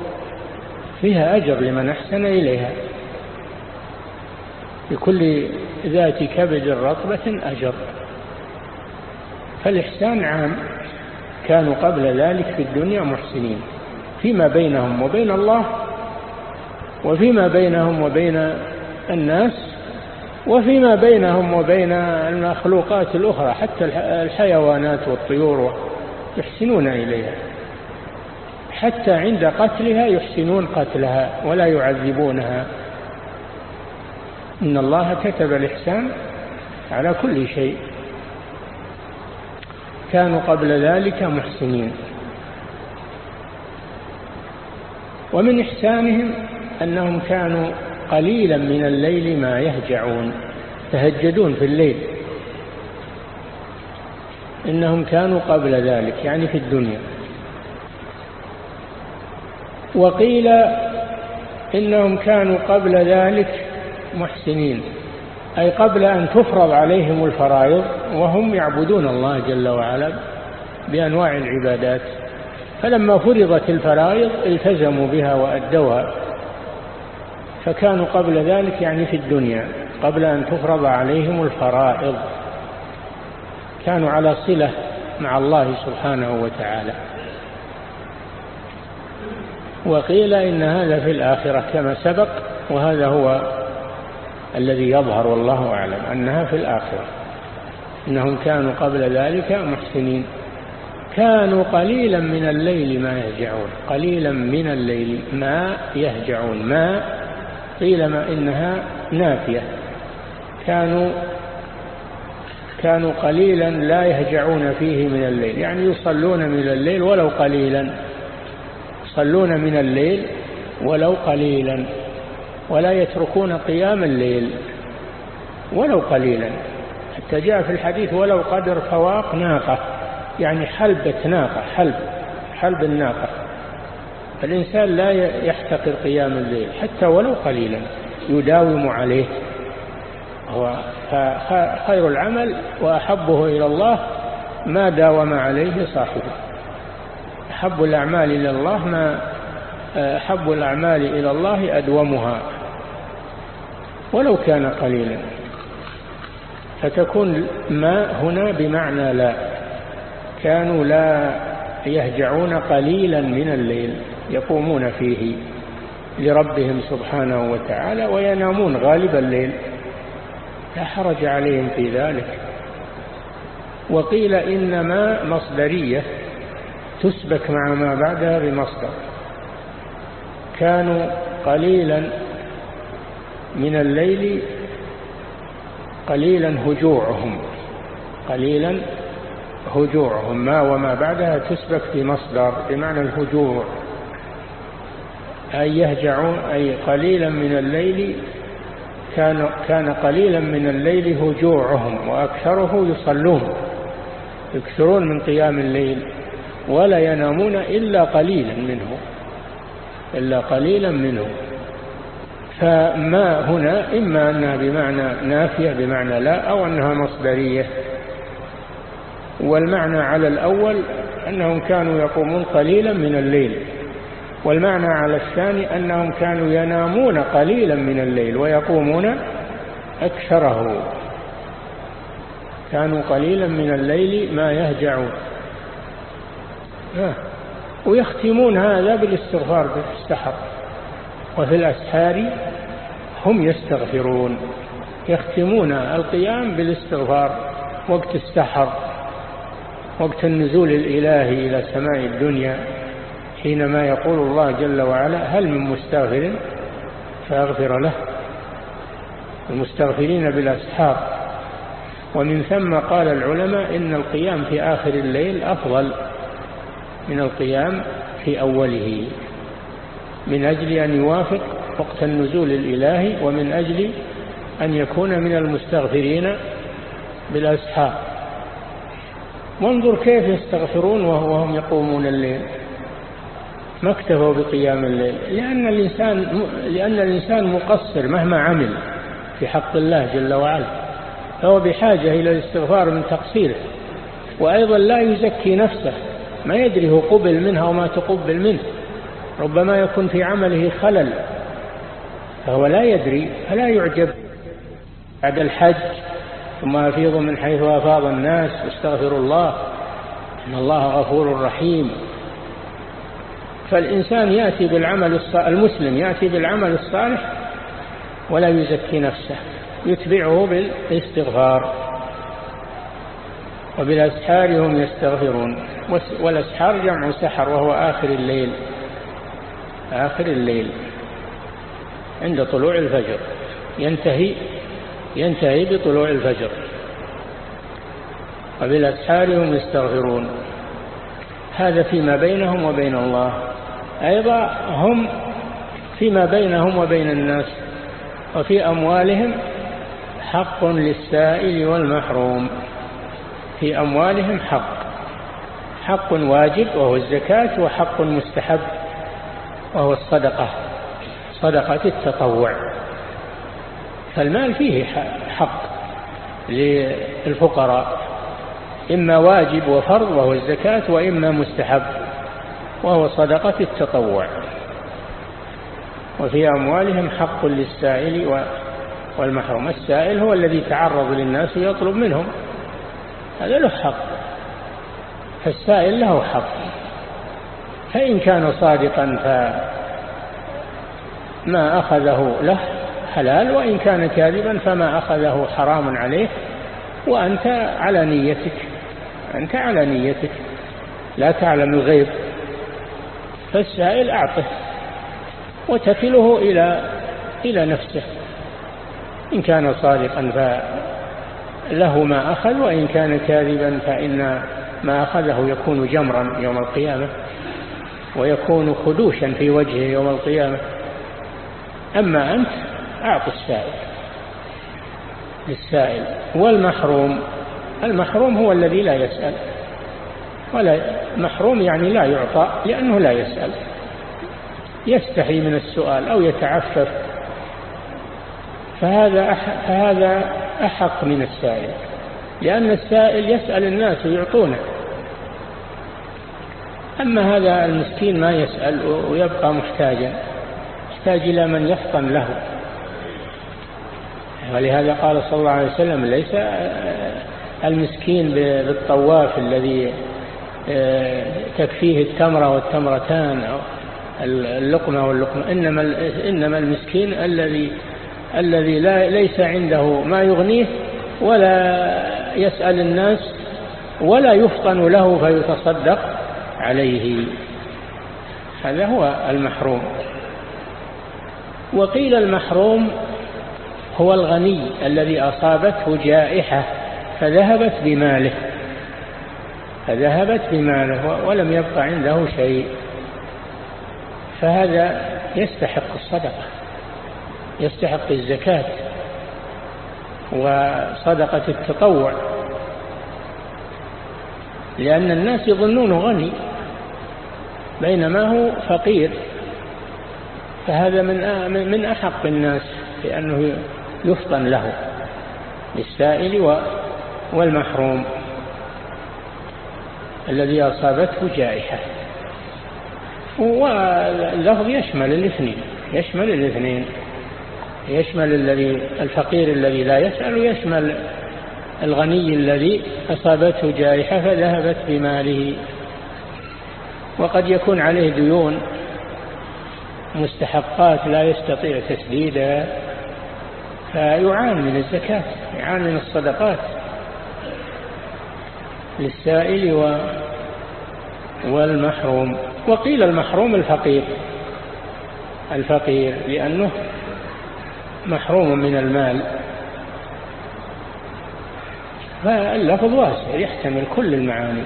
[SPEAKER 4] فيها أجر لمن أحسن إليها. بكل ذات كبد رطبة أجر. فالإحسان عام. كانوا قبل ذلك في الدنيا محسنين. فيما بينهم وبين الله وفيما بينهم وبين الناس وفيما بينهم وبين المخلوقات الأخرى. حتى الحيوانات والطيور يحسنون إليها. حتى عند قتلها يحسنون قتلها ولا يعذبونها. إن الله كتب الإحسان على كل شيء. كانوا قبل ذلك محسنين. ومن إحسانهم أنهم كانوا قليلا من الليل ما يهجعون يتهجدون في الليل. إنهم كانوا قبل ذلك يعني في الدنيا. وقيل إنهم كانوا قبل ذلك محسنين أي قبل أن تفرض عليهم الفرائض وهم يعبدون الله جل وعلا بأنواع العبادات فلما فرضت الفرائض التزموا بها وأدوها فكانوا قبل ذلك يعني في الدنيا قبل أن تفرض عليهم الفرائض كانوا على صلة مع الله سبحانه وتعالى. وقيل إن هذا في الآخرة كما سبق وهذا هو الذي يظهر والله أعلم أنها في الآخرة. إنهم كانوا قبل ذلك محسنين. كانوا قليلا من الليل ما يهجعون. قليلا من الليل ما يهجعون. ما؟ قيل ما إنها نافية. كانوا كانوا قليلا لا يهجعون فيه من الليل. يعني يصلون من الليل ولو قليلا. يصلون من الليل ولو قليلا ولا يتركون قيام الليل ولو قليلا. حتى جاء في الحديث ولو قدر فواق ناقة يعني حلبة ناقة حلب حلب الناقة. الإنسان لا يحتقر قيام الليل حتى ولو قليلا يداوم عليه. هو خير العمل وأحبه إلى الله ما داوم عليه صاحبه. أحب الأعمال إلى الله ما أحب الأعمال إلى الله أدومها. ولو كان قليلا. فتكون ما هنا بمعنى لا. كانوا لا يهجعون قليلا من الليل يقومون فيه لربهم سبحانه وتعالى وينامون غالب الليل. لا حرج عليهم في ذلك. وقيل إنما مصدرية. تسبك مع ما بعدها بمصدر. كانوا قليلا من الليل قليلا هجوعهم قليلا هجوعهم. ما وما بعدها تسبك بمصدر بمعنى الهجوع. أي يهجعون أي قليلا من الليل كان كان قليلا من الليل هجوعهم وأكثره يصلون. يكثرون من قيام الليل. ولا ينامون إلا قليلا منه إلا قليلا منه. فما هنا؟ إما أنها بمعنى نافية بمعنى لا أو أنها مصدرية. والمعنى على الأول أنهم كانوا يقومون قليلا من الليل. والمعنى على الثاني أنهم كانوا ينامون قليلا من الليل ويقومون أكثره. كانوا قليلا من الليل ما يهجعون. ويختمون هذا بالاستغفار بالسحر. وفي الأسحار هم يستغفرون. يختمون القيام بالاستغفار وقت السحر وقت النزول الإلهي إلى سماء الدنيا حينما يقول الله جل وعلا هل من مستغفر؟ فأغفر له. المستغفرين بالأسحار. ومن ثم قال العلماء إن القيام في آخر الليل أفضل. من القيام في أوله. من أجل أن يوافق وقت النزول الإلهي ومن أجل أن يكون من المستغفرين بالأسحار. وانظر كيف يستغفرون وهم يقومون الليل. ما اكتفوا بقيام الليل. لأن الإنسان, لأن الإنسان مقصر مهما عمل في حق الله جل وعلا. فهو بحاجة إلى الاستغفار من تقصيره. وأيضا لا يزكي نفسه. ما يدري هو قبل منها وما تقبل منه. ربما يكون في عمله خلل. فهو لا يدري فلا يعجب. بعد الحج ثم أفيض من حيث أفاض الناس واستغفر الله إن الله غفور رحيم. فالإنسان يأتي بالعمل الصالح المسلم يأتي بالعمل الصالح ولا يزكي نفسه يتبعه بالاستغفار. وبالأسحار هم يستغفرون. والأسحار جمع سحر وهو آخر الليل. آخر الليل. عند طلوع الفجر. ينتهي ينتهي بطلوع الفجر. وبالأسحار هم يستغفرون. هذا فيما بينهم وبين الله. أيضا هم فيما بينهم وبين الناس. وفي أموالهم حق للسائل والمحروم. في أموالهم حق. حق واجب وهو الزكاة وحق مستحب وهو الصدقة صدقة التطوع. فالمال فيه حق للفقراء إما واجب وفرض وهو الزكاة وإما مستحب وهو صدقة التطوع. وفي أموالهم حق للسائل والمحروم. السائل هو الذي تعرض للناس ويطلب منهم. هذا له حق. فالسائل له حق. فإن كان صادقا فما أخذه له حلال وإن كان كاذبا فما أخذه حرام عليه. وأنت على نيتك أنت على نيتك. لا تعلم الغيب. فالسائل أعطه وتكله إلى إلى نفسه. إن كان صادقا فله ما أخذ وإن كان كاذبا فإن ما أخذه يكون جمرا يوم القيامة ويكون خدوشا في وجهه يوم القيامة. أما أنت أعط السائل. للسائل والمحروم؟ المحروم هو الذي لا يسأل. ولا محروم يعني لا يعطى لأنه لا يسأل. يستحي من السؤال أو يتعفف. فهذا فهذا أحق من السائل لأن السائل يسأل الناس ويعطونه. أما هذا المسكين ما يسأل ويبقى محتاجا يحتاج إلى من يفطن له. ولهذا قال صلى الله عليه وسلم ليس المسكين بالطواف الذي آه، تكفيه التمرة والتمرتان اللقمة واللقمة إنما, إنما المسكين الذي الذي لا ليس عنده ما يغنيه ولا يسأل الناس ولا يفطن له فيتصدق عليه. هذا هو المحروم. وقيل المحروم هو الغني الذي أصابته جائحة فذهبت بماله فذهبت بماله ولم يبقى عنده شيء فهذا يستحق الصدقة. يستحق الزكاة وصدقة التطوع لأن الناس يظنونه غني بينما هو فقير. فهذا من من أحق الناس لأنه يفطن له للسائل والمحروم الذي أصابته جائحة. واللفظ يشمل الاثنين يشمل الاثنين. يشمل الذي الفقير الذي لا يسأل ويشمل الغني الذي أصابته جائحة فذهبت بماله. وقد يكون عليه ديون مستحقات لا يستطيع تسديدها فيعان من الزكاة يعان من الصدقات للسائل و والمحروم. وقيل المحروم الفقير الفقير لأنه محروم من المال. فاللفظ واسع يحتمل كل المعاني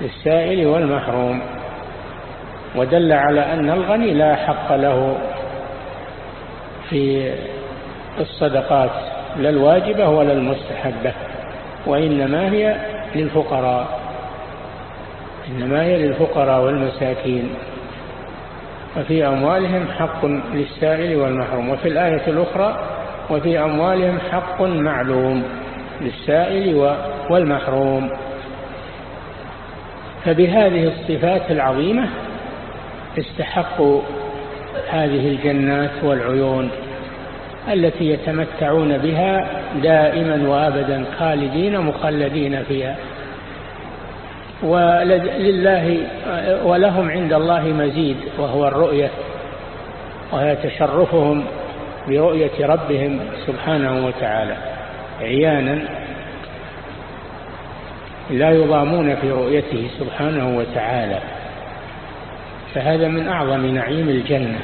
[SPEAKER 4] للسائل والمحروم ودل على أن الغني لا حق له في الصدقات لا الواجبة ولا المستحبة وإنما هي للفقراء إنما هي للفقراء والمساكين. وفي أموالهم حق للسائل والمحروم. وفي الآية الأخرى وفي أموالهم حق معلوم للسائل والمحروم. فبهذه الصفات العظيمة استحقوا هذه الجنات والعيون التي يتمتعون بها دائما وأبدا خالدين مخلدين فيها. ولله ولهم عند الله مزيد وهو الرؤية وهي تشرفهم برؤية ربهم سبحانه وتعالى. عيانا لا يضامون في رؤيته سبحانه وتعالى فهذا من أعظم نعيم الجنة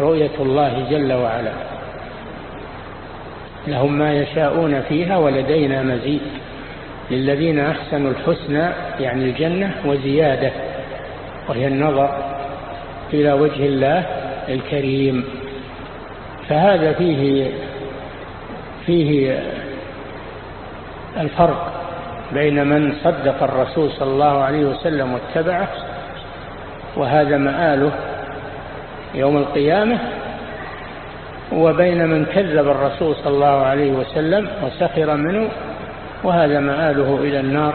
[SPEAKER 4] رؤية الله جل وعلا. لهم ما يشاءون فيها ولدينا مزيد. للذين أحسنوا الحسنى يعني الجنة وزيادة وهي النظر إلى وجه الله الكريم. فهذا فيه فيه الفرق بين من صدق الرسول صلى الله عليه وسلم واتبعه وهذا مآله يوم القيامة وبين من كذب الرسول صلى الله عليه وسلم وسخر منه وهذا مآله إلى النار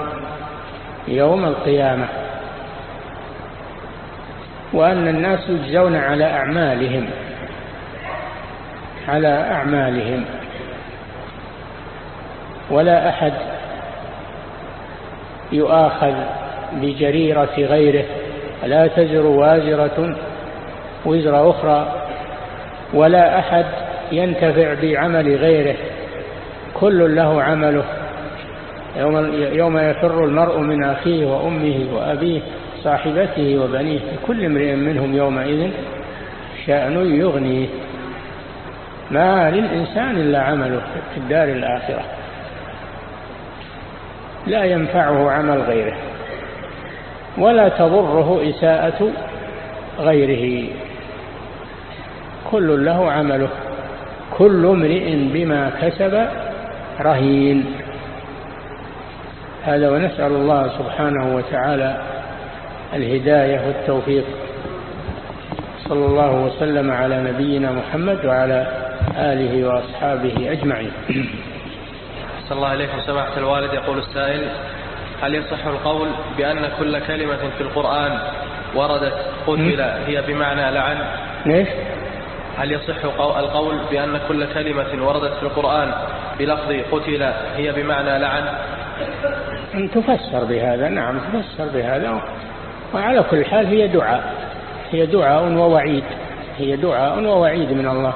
[SPEAKER 4] يوم القيامة. وأن الناس يجزون على أعمالهم على أعمالهم. ولا أحد يؤاخذ بجريرة غيره. لا تزر وازرة وزر أخرى. ولا أحد ينتفع بعمل غيره. كل له عمله. يوم, يوم يفر المرء من أخيه وأمه وأبيه صاحبته وبنيه كل امرئ منهم يومئذ شأن يغنيه. ما للإنسان إلا عمله في الدار الآخرة. لا ينفعه عمل غيره. ولا تضره إساءة غيره. كل له عمله. كل امرئ بما كسب رهين. هذا ونسأل الله سبحانه وتعالى الهداية والتوفيق. صلى الله وسلم على نبينا محمد وعلى آله وأصحابه أجمعين.
[SPEAKER 5] صلى الله عليكم سماحة الوالد. يقول السائل هل يصح القول بأن كل كلمة في القرآن وردت قتل هي بمعنى لعن؟
[SPEAKER 4] ليش
[SPEAKER 5] هل يصح القول بأن كل كلمة وردت في القرآن بلفظ قتل هي بمعنى لعن؟
[SPEAKER 4] تفسر بهذا نعم تفسر بهذا. وعلى كل حال هي دعاء هي دعاء ووعيد هي دعاء ووعيد من الله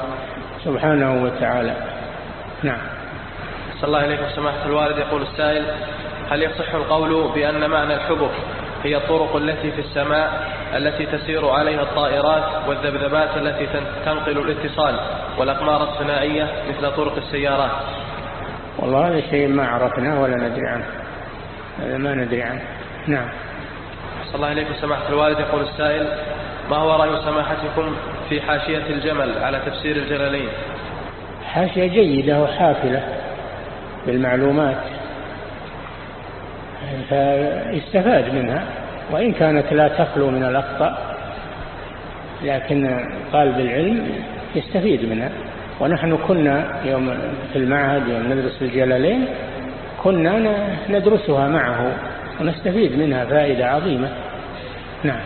[SPEAKER 4] سبحانه وتعالى. نعم.
[SPEAKER 5] صلى الله عليكم سماحة الوالد. يقول السائل هل يصح القول بأن معنى الحبك هي الطرق التي في السماء التي تسير عليها الطائرات والذبذبات التي تنقل الاتصال والأقمار الصناعية مثل طرق السيارات؟
[SPEAKER 4] والله هذا شيء ما عرفناه ولا ندري عنه. هذا ما ندري عنه. نعم.
[SPEAKER 5] صلى الله عليكم سماحة الوالد. يقول السائل ما هو رأي سماحتكم في حاشية الجمل على تفسير الجلالين؟
[SPEAKER 4] حاشية جيدة وحافلة بالمعلومات فيستفاد منها. وإن كانت لا تخلو من الأخطاء لكن طالب العلم يستفيد منها. ونحن كنا يوم في المعهد يوم ندرس الجلالين كنا ندرسها معه ونستفيد منها فائدة عظيمة. نعم.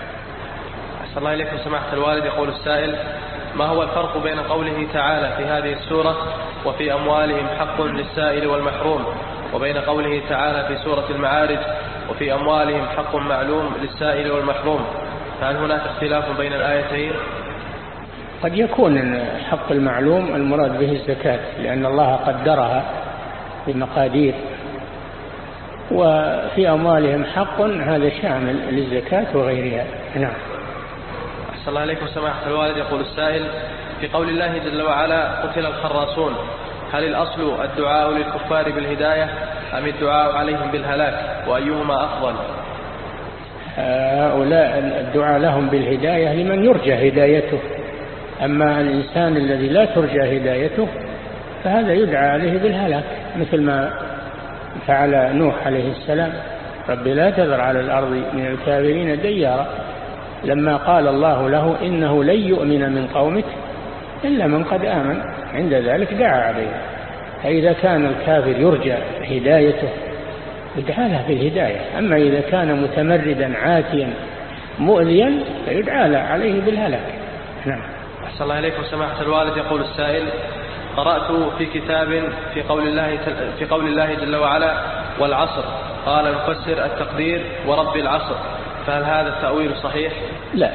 [SPEAKER 5] أحسن الله إليكم. سماحة الوالد يقول السائل ما هو الفرق بين قوله تعالى في هذه السورة وفي أموالهم حق للسائل والمحروم وبين قوله تعالى في سورة المعارج وفي أموالهم حق معلوم للسائل والمحروم؟ فهل هناك اختلاف بين الآيتين؟
[SPEAKER 4] قد يكون حق المعلوم المراد به الزكاة لأن الله قدرها بمقادير. وفي أموالهم حق هذا شامل للزكاة وغيرها. نعم.
[SPEAKER 5] أحسن الله عليكم سماحة الوالد. يقول السائل في قول الله جل وعلا قتل الخراصون هل الأصل الدعاء للكفار بالهداية أم الدعاء عليهم بالهلاك؟ وأيهما أفضل؟
[SPEAKER 4] هؤلاء الدعاء لهم بالهداية لمن يرجى هدايته. أما الإنسان الذي لا ترجى هدايته فهذا يدعى عليه بالهلاك مثل ما فعل نوح عليه السلام رب لا تذر على الأرض من الكافرين ديارا. لما قال الله له إنه لن يؤمن من قومك إلا من قد آمن عند ذلك دعا عليه. فإذا كان الكافر يرجى هدايته يدعى له بالهداية. أما إذا كان متمردا عاتيا مؤذيا فيدعى له عليه بالهلاك. نعم.
[SPEAKER 5] أحسن الله إليكم سماحة الوالد يقول السائل قرأت في كتاب في قول الله في قول الله جل وعلا والعصر. قال المفسر التقدير ورب العصر. فهل هذا التأويل صحيح؟
[SPEAKER 4] لا.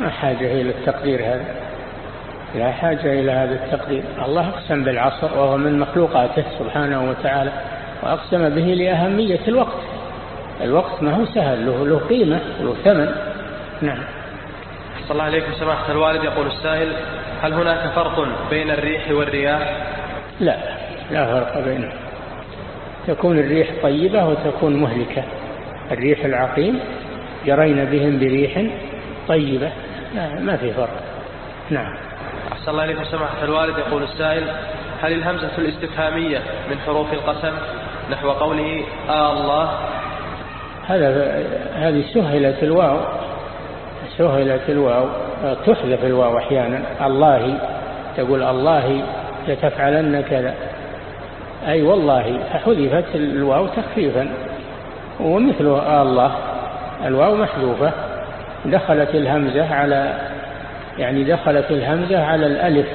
[SPEAKER 4] ما حاجة إلى التقدير هذا. لا حاجة إلى هذا التقدير. الله أقسم بالعصر وهو من مخلوقاته سبحانه وتعالى وأقسم به لأهمية الوقت. الوقت ما هو سهل له, له قيمة له ثمن. نعم.
[SPEAKER 5] صلى الله عليكم سماحة الوالد. يقول السائل هل هناك فرق بين الريح والرياح؟
[SPEAKER 4] لا لا فرق بينهم تكون الريح طيبة وتكون مهلكة. الريح العقيم جرينا بهم بريح طيبة. لا ما في فرق. نعم.
[SPEAKER 5] أحسن الله إليكم سماحة الوالد. يقول السائل هل الهمزة الاستفهامية من حروف القسم نحو قوله آه الله؟
[SPEAKER 4] هذا هذه سهلت الواو. سهلت الواو تحذف الواو أحيانا. الله تقول الله لتفعلن كذا. أي والله حذفت الواو تخفيفا. ومثل آه الله. الواو محذوفة. دخلت الهمزة على يعني دخلت الهمزة على الألف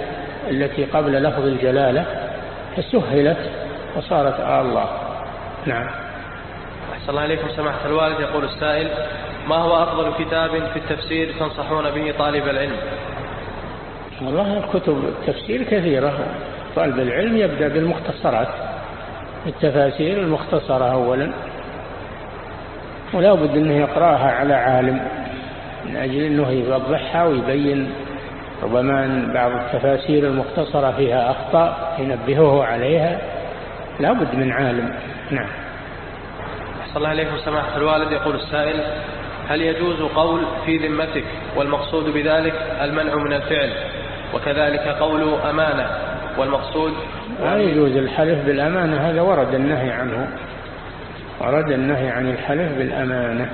[SPEAKER 4] التي قبل لفظ الجلالة فسهلت وصارت آه الله. نعم.
[SPEAKER 5] أحسن الله إليكم. سماحة الوالد يقول السائل ما هو أفضل كتاب في التفسير تنصحون به طالب العلم؟
[SPEAKER 4] والله الكتب التفسير كثيرة. طالب العلم يبدأ بالمختصرات. التفاسير المختصرة أولا. ولا بد أنه يقرأها على عالم. من أجل أنه يوضحها ويبين. ربما أن بعض التفاسير المختصرة فيها أخطاء ينبهه عليها. لا بد من عالم. نعم.
[SPEAKER 5] أحسن الله إليكم سماحة الوالد. يقول السائل هل يجوز قول في ذمتك والمقصود بذلك المنع من الفعل؟ وكذلك قول أمانة والمقصود
[SPEAKER 4] لا يجوز الحلف بالأمانة هذا ورد النهي عنه. ورد النهي عن الحلف بالأمانة.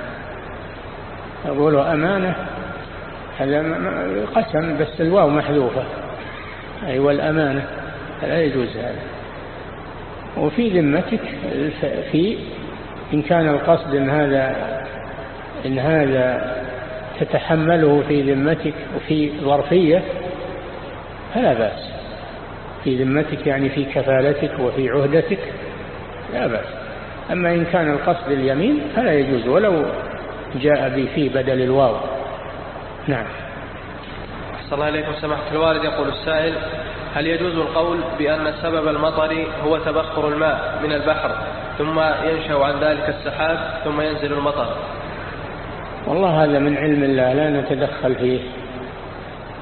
[SPEAKER 4] أقول أمانة هذا قسم بس الواو محذوفة. أي أيوة والأمانة لا يجوز هذا. وفي ذمتك في إن كان القصد إن هذا إن هذا تتحمله في ذمتك وفي ظرفية فلا بأس. في ذمتك يعني في كفالتك وفي عهدتك لا بأس. أما إن كان القصد اليمين فلا يجوز ولو جاء بي في بدل الواو. نعم.
[SPEAKER 5] أحسن الله إليكم. سماحة الوالد يقول السائل هل يجوز القول بأن سبب المطر هو تبخر الماء من البحر ثم ينشأ عن ذلك السحاب ثم ينزل المطر؟
[SPEAKER 4] والله هذا من علم الله لا نتدخل فيه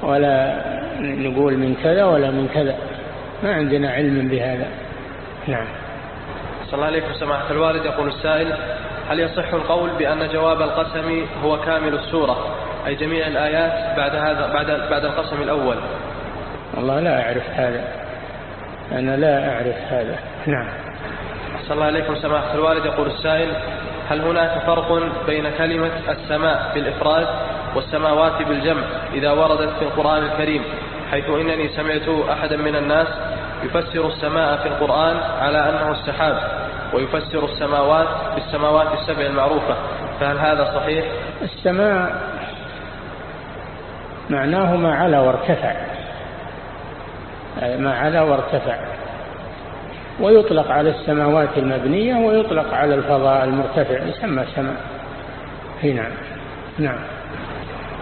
[SPEAKER 4] ولا نقول من كذا ولا من كذا. ما عندنا علم بهذا. نعم.
[SPEAKER 5] صلى الله عليكم سماحة الوالد. يقول السائل هل يصح القول بأن جواب القسم هو كامل السورة؟ أي جميع الآيات بعد هذا بعد بعد القسم الأول.
[SPEAKER 4] والله لا أعرف هذا. أنا لا أعرف هذا. نعم.
[SPEAKER 5] صلى الله عليكم سماحة الوالد. يقول السائل هل هناك فرق بين كلمة السماء بالإفراد والسماوات بالجمع إذا وردت في القرآن الكريم حيث إنني سمعت أحدا من الناس يفسر السماء في القرآن على أنه السحاب ويفسر السماوات بالسماوات السبع المعروفة فهل هذا صحيح؟
[SPEAKER 4] السماء معناه ما علا وارتفع ما علا وارتفع ويطلق على السماوات المبنية ويطلق على الفضاء المرتفع يسمى سماء. نعم. نعم.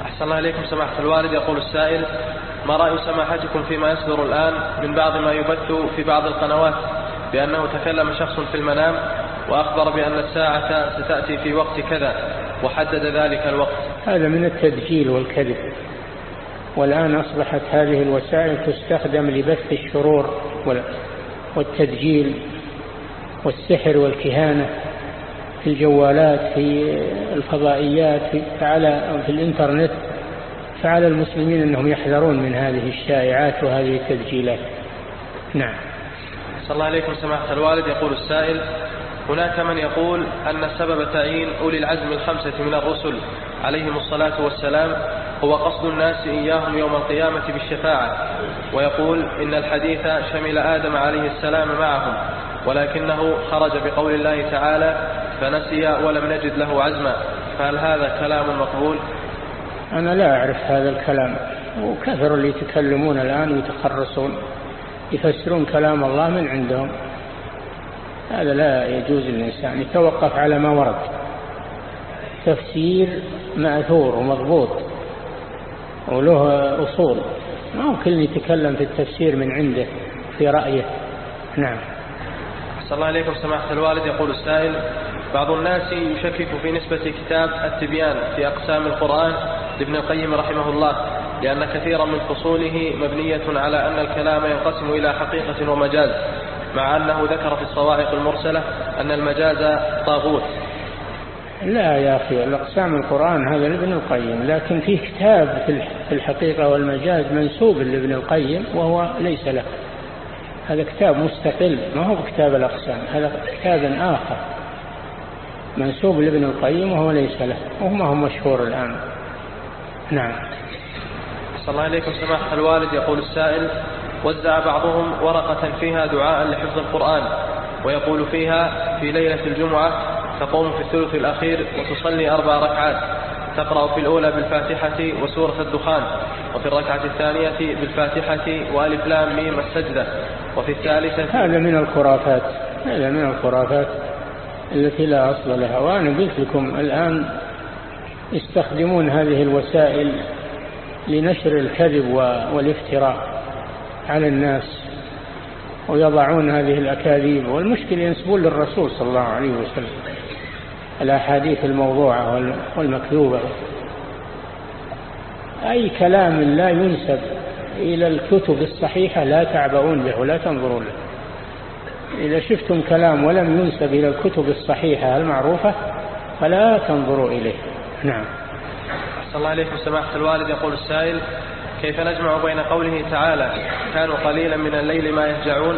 [SPEAKER 5] أحسن الله إليكم سماحة الوالد. يقول السائل ما رأي سماحتكم فيما يصدر الآن من بعض ما يبث في بعض القنوات بأنه تكلم شخص في المنام وأخبر بأن الساعة ستأتي في وقت كذا وحدد ذلك الوقت
[SPEAKER 4] هذا من التدجيل والكذب. والآن أصبحت هذه الوسائل تستخدم لبث الشرور والتدجيل والسحر والكهانة في الجوالات في الفضائيات في, على في الإنترنت فعلى المسلمين أنهم يحذرون من هذه الشائعات وهذه التدجيلات. نعم.
[SPEAKER 5] صلى الله عليكم سماحة الوالد. يقول السائل هناك من يقول أن سبب تعيين أولي العزم الخمسة من الرسل عليهم الصلاة والسلام هو قصد الناس إياهم يوم القيامة بالشفاعة. ويقول إن الحديث شمل آدم عليه السلام معهم ولكنه خرج بقول الله تعالى فنسي ولم نجد له عزما. فهل هذا كلام مقبول؟
[SPEAKER 4] أنا لا أعرف هذا الكلام. وكثر اللي يتكلمون الآن ويتخرصون يفسرون كلام الله من عندهم. هذا لا يجوز للإنسان. يتوقف على ما ورد. تفسير مأثور ومضبوط وله أصول. ما هو كل يتكلم في التفسير من عنده في رأيه. نعم.
[SPEAKER 5] صلى الله عليكم سماحة الوالد. يقول السائل بعض الناس يشكك في نسبة كتاب التبيان في أقسام القرآن لابن القيم رحمه الله لأن كثيرا من فصوله مبنية على أن الكلام ينقسم إلى حقيقة ومجاز مع أنه ذكر في الصواعق المرسلة أن المجاز طاغوت.
[SPEAKER 4] لا يا أخي الأقسام القرآن هذا لابن القيم لكن في كتاب في الحقيقة والمجاز منسوب لابن القيم وهو ليس له. هذا كتاب مستقل ما هو كتاب الأقسام هذا كتاب آخر منسوب لابن القيم وهو ليس له وما هو مشهور الآن. نعم.
[SPEAKER 5] صلى الله عليكم سماحة الوالد يقول السائل وزع بعضهم ورقة فيها دعاء لحفظ القرآن ويقول فيها في ليلة الجمعة تقوم في الثلث الأخير وتصلي أربع ركعات. تقرأ في الأولى بالفاتحة وسورة الدخان وفي الركعة الثانية بالفاتحة وألف لام ميم السجدة وفي الثالثة
[SPEAKER 4] هذا من الخرافات هذا من الخرافات التي لا أصل لها. وأنا قلت لكم الآن يستخدمون هذه الوسائل لنشر الكذب والافتراء على الناس ويضعون هذه الأكاذيب. والمشكل ينسبون للرسول صلى الله عليه وسلم. الأحاديث الموضوعة والمكذوبة. أي كلام لا ينسب إلى الكتب الصحيحة لا تعبؤون به ولا تنظرون له. إذا شفتم كلام ولم ينسب إلى الكتب الصحيحة المعروفة فلا تنظروا إليه. نعم.
[SPEAKER 5] صلى الله عليكم سماحة الوالد. يقول السائل كيف نجمع بين قوله تعالى كانوا قليلا من الليل ما يهجعون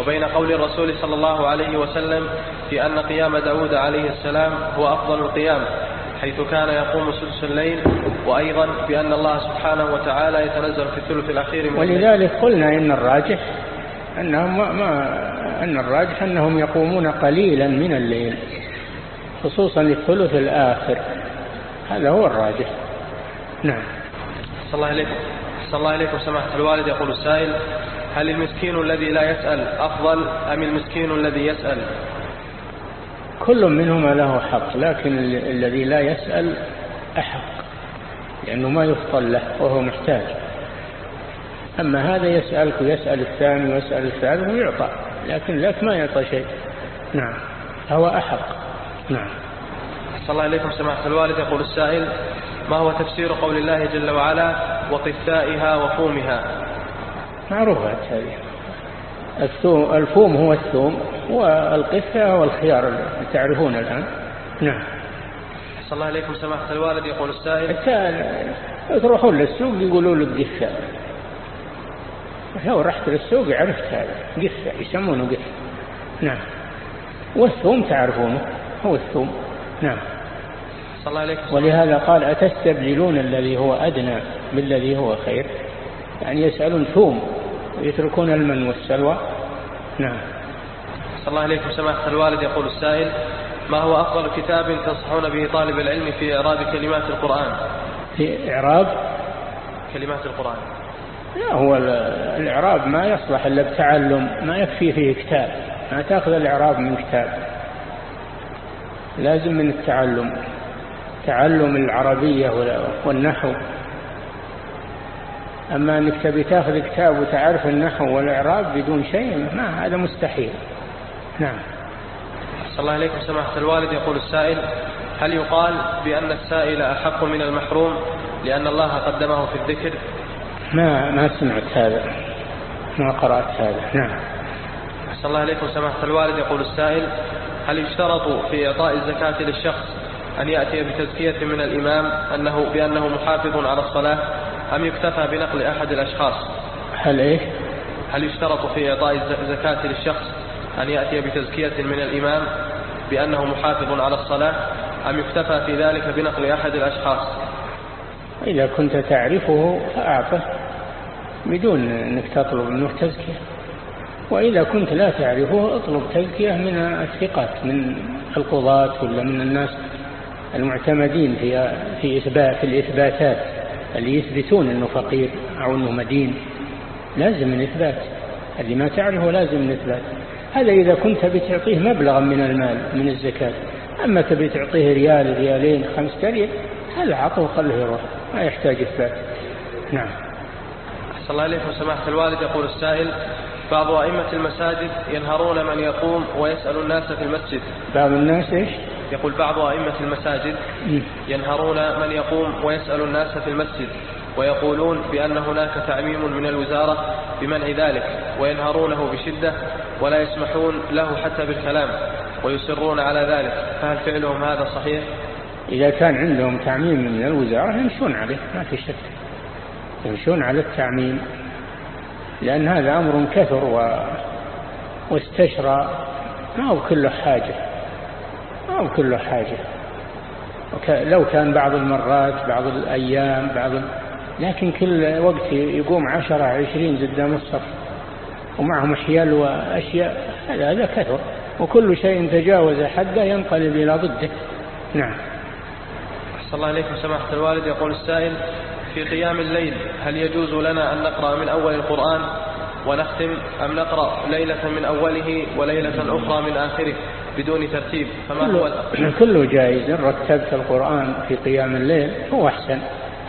[SPEAKER 5] وبين قول الرسول صلى الله عليه وسلم في أن قيام داود عليه السلام هو أفضل القيام حيث كان يقوم سدس الليل وأيضا بأن الله سبحانه وتعالى يتنزل في الثلث الأخير من
[SPEAKER 4] ولذلك قلنا إن الراجح أنهم ما, ما أن الراجح أنهم يقومون قليلا من الليل خصوصا الثلث الآخر. هذا هو الراجح. نعم.
[SPEAKER 5] صلى الله عليكم. صلى الله عليكم. سماحة الوالد يقول السائل هل المسكين الذي لا يسأل أفضل أم المسكين الذي يسأل؟
[SPEAKER 4] كل منهما له حق لكن الذي لا يسأل أحق لأنه ما يفضل له وهو محتاج. أما هذا يسألك ويسأل الثاني ويسأل الثالث ويعطى لكن لك ما يعطى شيء. نعم هو أحق. نعم.
[SPEAKER 5] صلى الله عليكم سماحة الوالد. يقول السائل ما هو تفسير قول الله جل وعلا؟ وقثائها وفومها.
[SPEAKER 4] معروفة هذه. الثوم الفوم هو الثوم والقثة هو الخيار اللي تعرفون الآن. نعم.
[SPEAKER 5] صلى الله عليكم سماحة الوالد يقول السائل.
[SPEAKER 4] تروحون للسوق يقولوا له القثة لو رحت للسوق عرفت هذا. قثة يسمونه قثة نعم. والثوم تعرفونه؟ هو الثوم. نعم.
[SPEAKER 5] صلى الله عليكم
[SPEAKER 4] ولهذا قال أتستبدلون الذي هو أدنى بالذي هو خير؟ يعني يسألون ثوم ويتركون المن والسلوى. نعم.
[SPEAKER 5] صلى الله عليكم سماحة الوالد يقول السائل ما هو أفضل كتاب تنصحون به طالب العلم في إعراب كلمات القرآن؟
[SPEAKER 4] في إعراب؟
[SPEAKER 5] كلمات القرآن.
[SPEAKER 4] لا هو الإعراب ما يصلح إلا بتعلم ما يكفي فيه كتاب. ما تأخذ الإعراب من كتاب. لازم من التعلم. تعلم العربية والنحو. أما أنك تبي تأخذ كتاب وتعرف النحو والإعراب بدون شيء ما هذا مستحيل. نعم.
[SPEAKER 5] صلى الله عليكم سماحة الوالد. يقول السائل هل يقال بأن السائل أحق من المحروم لأن الله قدمه في الذكر؟
[SPEAKER 4] ما ما سمعت هذا. ما قرأت هذا. نعم.
[SPEAKER 5] صلى الله عليكم سماحة الوالد. يقول السائل هل يشترط في إعطاء الزكاة للشخص أن يأتي بتزكية من الإمام أنه بأنه محافظ على الصلاة؟ أم يكتفى بنقل أحد الأشخاص؟
[SPEAKER 4] هل إيه؟
[SPEAKER 5] هل يشترط في إعطاء الزكاة للشخص أن يأتي بتزكية من الإمام بأنه محافظ على الصلاة؟ أم يكتفى في ذلك بنقل أحد الأشخاص؟
[SPEAKER 4] إذا كنت تعرفه فأعطه بدون أنك تطلب منه تزكية. وإذا كنت لا تعرفه اطلب تزكية من الثقات من القضاة ولا من الناس المعتمدين في في إثبات الإثباتات. اللي يثبتون أنه فقير أو أنه مدين لازم من إثبات اللي ما تعرفه لازم من إثبات هذا إذا كنت بتعطيه مبلغا من المال من الزكاة. أما تبي تعطيه ريال ريالين خمسة ريال هذا عطه وخله يروح؟ ما يحتاج إثبات نعم.
[SPEAKER 5] أحسن الله عليكم سماحة الوالد يقول السائل بعض أئمة المساجد ينهرون من يقوم ويسأل الناس في المسجد.
[SPEAKER 4] بعض الناس إيش؟
[SPEAKER 5] يقول بعض أئمة المساجد ينهرون من يقوم ويسأل الناس في المسجد ويقولون بأن هناك تعميم من الوزارة بمنع ذلك وينهرونه بشدة ولا يسمحون له حتى بالكلام ويصرون على ذلك. فهل فعلهم هذا صحيح؟
[SPEAKER 4] إذا كان عندهم تعميم من الوزارة يمشون عليه ما في شك. يمشون على التعميم لأن هذا أمر كثر و... واستشرى ما هو كله حاجة. هو كله حاجة. لو كان بعض المرات بعض الأيام بعض لكن كل وقت يقوم عشرة عشرين قدام الصف ومعهم حيل وأشياء هذا كثر. وكل شيء تجاوز حده ينقلب إلى ضده. نعم.
[SPEAKER 5] أحسن الله إليكم سماحة الوالد. يقول السائل في قيام الليل هل يجوز لنا أن نقرأ من أول القرآن ونختم أم نقرأ ليلة من أوله وليلة أخرى من آخره؟ بدون ترتيب فما هو
[SPEAKER 4] كله جائز. إن رتبت القرآن في قيام الليل هو أحسن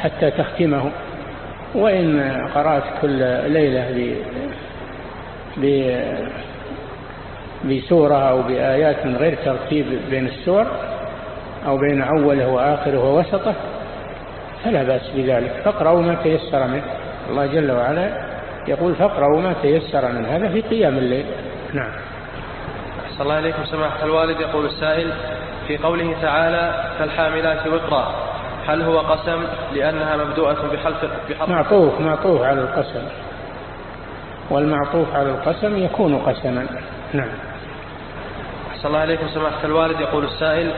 [SPEAKER 4] حتى تختمه وإن قرأت كل ليلة ب بسورة أو بآيات من غير ترتيب بين السور أو بين أوله وآخره ووسطه فلا بأس بذلك. فاقرأوا ما تيسر منه. الله جل وعلا يقول فاقرأوا ما تيسر من هذا في قيام الليل. نعم.
[SPEAKER 5] أحسن الله إليكم سماحة الوالد. يقول السائل في قوله تعالى فالحاملات وقرا هل هو قسم لأنها مبدوءة بحرف
[SPEAKER 4] بحرف معطوف معطوف على القسم. والمعطوف على القسم يكون قسما. نعم.
[SPEAKER 5] أحسن الله إليكم سماحة الوالد. يقول السائل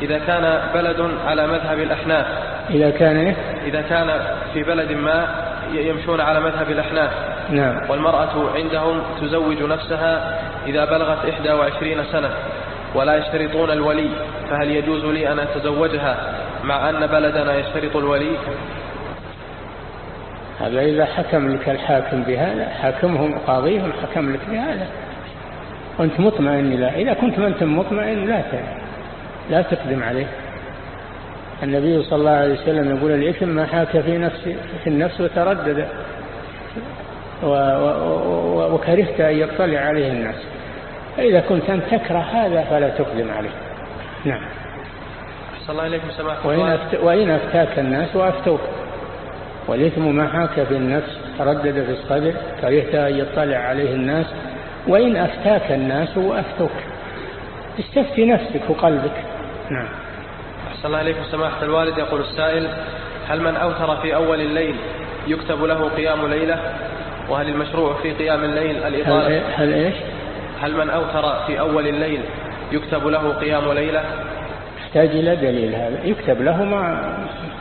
[SPEAKER 5] إذا كان بلد على مذهب الأحناف.
[SPEAKER 4] إذا كان إيه؟
[SPEAKER 5] إذا كان في بلد ما يمشون على مذهب الأحناف.
[SPEAKER 4] نعم.
[SPEAKER 5] والمرأة عندهم تزوج نفسها إذا بلغت 21 سنة ولا يشترطون الولي فهل يجوز لي أن أتزوجها مع أن بلدنا يشترط الولي؟
[SPEAKER 4] هذا إذا حكم لك الحاكم بهذا حاكمهم قاضيهم حكم لك بهذا. وأنت مطمئن لا إذا كنت ما أنت مطمئن لا لا تقدم عليه. النبي صلى الله عليه وسلم يقول الإثم ما حاك في نفس في النفس وتردد. وكرهت أن يطلع عليه الناس. فإذا كنت أن تكره هذا فلا تقدم عليه. نعم.
[SPEAKER 5] الله إليكم سماحة
[SPEAKER 4] وإن, أفت... وإن أفتاك الناس وأفتوك. والإثم ما حاك في النفس تردد في الصدر. كرهت أن يطلع عليه الناس. وإن أفتاك الناس وأفتوك. استفتي نفسك وقلبك. نعم.
[SPEAKER 5] أحسن الله إليكم سماحة الوالد. يقول السائل هل من أوتر في أول الليل يكتب له قيام ليلة؟ وهل المشروع في قيام الليل الإطالة؟
[SPEAKER 4] هل, هل إيش؟
[SPEAKER 5] هل من أوتر في أول الليل يكتب له قيام ليلة؟
[SPEAKER 4] يحتاج إلى دليل هذا. يكتب له ما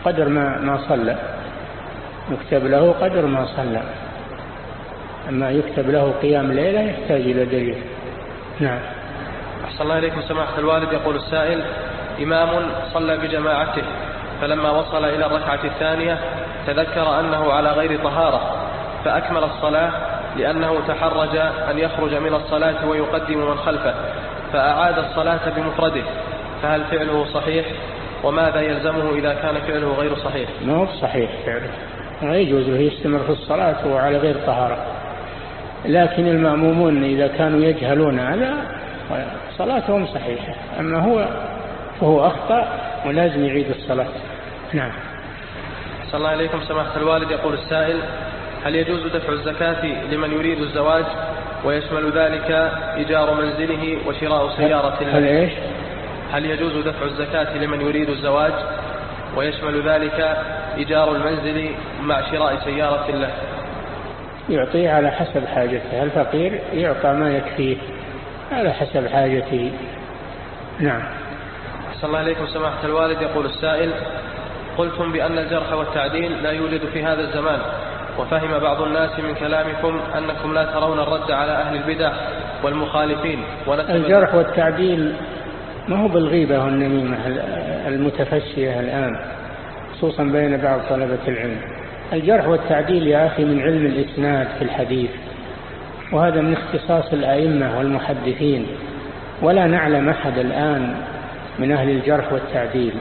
[SPEAKER 4] قدر ما ما صلى. يكتب له قدر ما صلى. أما يكتب له قيام ليلة يحتاج إلى دليل. نعم.
[SPEAKER 5] أحسن الله إليكم سماحة الوالد. يقول السائل إمام صلى بجماعته فلما وصل إلى الركعة الثانية تذكر أنه على غير طهارة. فأكمل الصلاة لأنه تحرج أن يخرج من الصلاة ويقدم من خلفه فأعاد الصلاة بمفرده. فهل فعله صحيح؟ وماذا يلزمه إذا كان فعله غير صحيح؟
[SPEAKER 4] ما هو صحيح فعله. ما يجوز له يستمر في الصلاة وعلى غير طهارة. لكن المأمومون إذا كانوا يجهلون هذا صلاتهم صحيحة. أما هو فهو أخطأ ولازم يعيد الصلاة. نعم.
[SPEAKER 5] صلى الله عليكم سماحة الوالد. يقول السائل هل يجوز دفع الزكاة لمن يريد الزواج ويشمل ذلك إيجار منزله وشراء سيارة
[SPEAKER 4] هل إيش؟
[SPEAKER 5] هل يجوز دفع الزكاة لمن يريد الزواج ويشمل ذلك إيجار المنزل مع شراء سيارة له؟
[SPEAKER 4] يعطيه على حسب حاجته. الفقير يعطى ما يكفيه على حسب حاجته. نعم.
[SPEAKER 5] أحسن الله إليكم. سماحة الوالد يقول السائل قلتم بأن الجرح والتعديل لا يوجد في هذا الزمان. وفهم بعض الناس من كلامكم أنكم لا ترون الرد على أهل البدع والمخالفين
[SPEAKER 4] الجرح والتعديل ما هو بالغيبة والنميمة المتفشية الآن خصوصا بين بعض طلبة العلم. الجرح والتعديل يا أخي من علم الإسناد في الحديث وهذا من اختصاص الآئمة والمحدثين. ولا نعلم أحد الآن من أهل الجرح والتعديل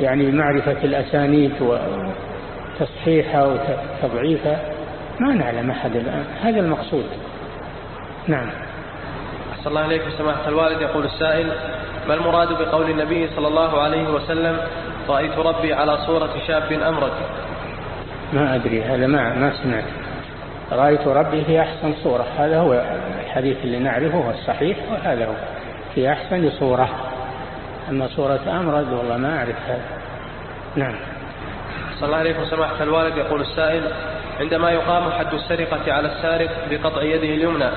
[SPEAKER 4] يعني معرفة الأسانيد وتصحيحها وتضعيفها ما نعلم أحد الآن. هذا المقصود. نعم.
[SPEAKER 5] أحسن الله إليكم سماحة الوالد. يقول السائل ما المراد بقول النبي صلى الله عليه وسلم رأيت ربي على صورة شاب أمرد
[SPEAKER 4] ما أدري هذا ما ما سمعت. رأيت ربي في أحسن صورة هذا هو الحديث اللي نعرفه هو الصحيح وهذا هو. في أحسن صورة أما صورة أمرد والله ما أعرف هذا. نعم.
[SPEAKER 5] صلى الله عليه وسلم الوالد يقول السائل عندما يقام حد السرقة على السارق بقطع يده اليمنى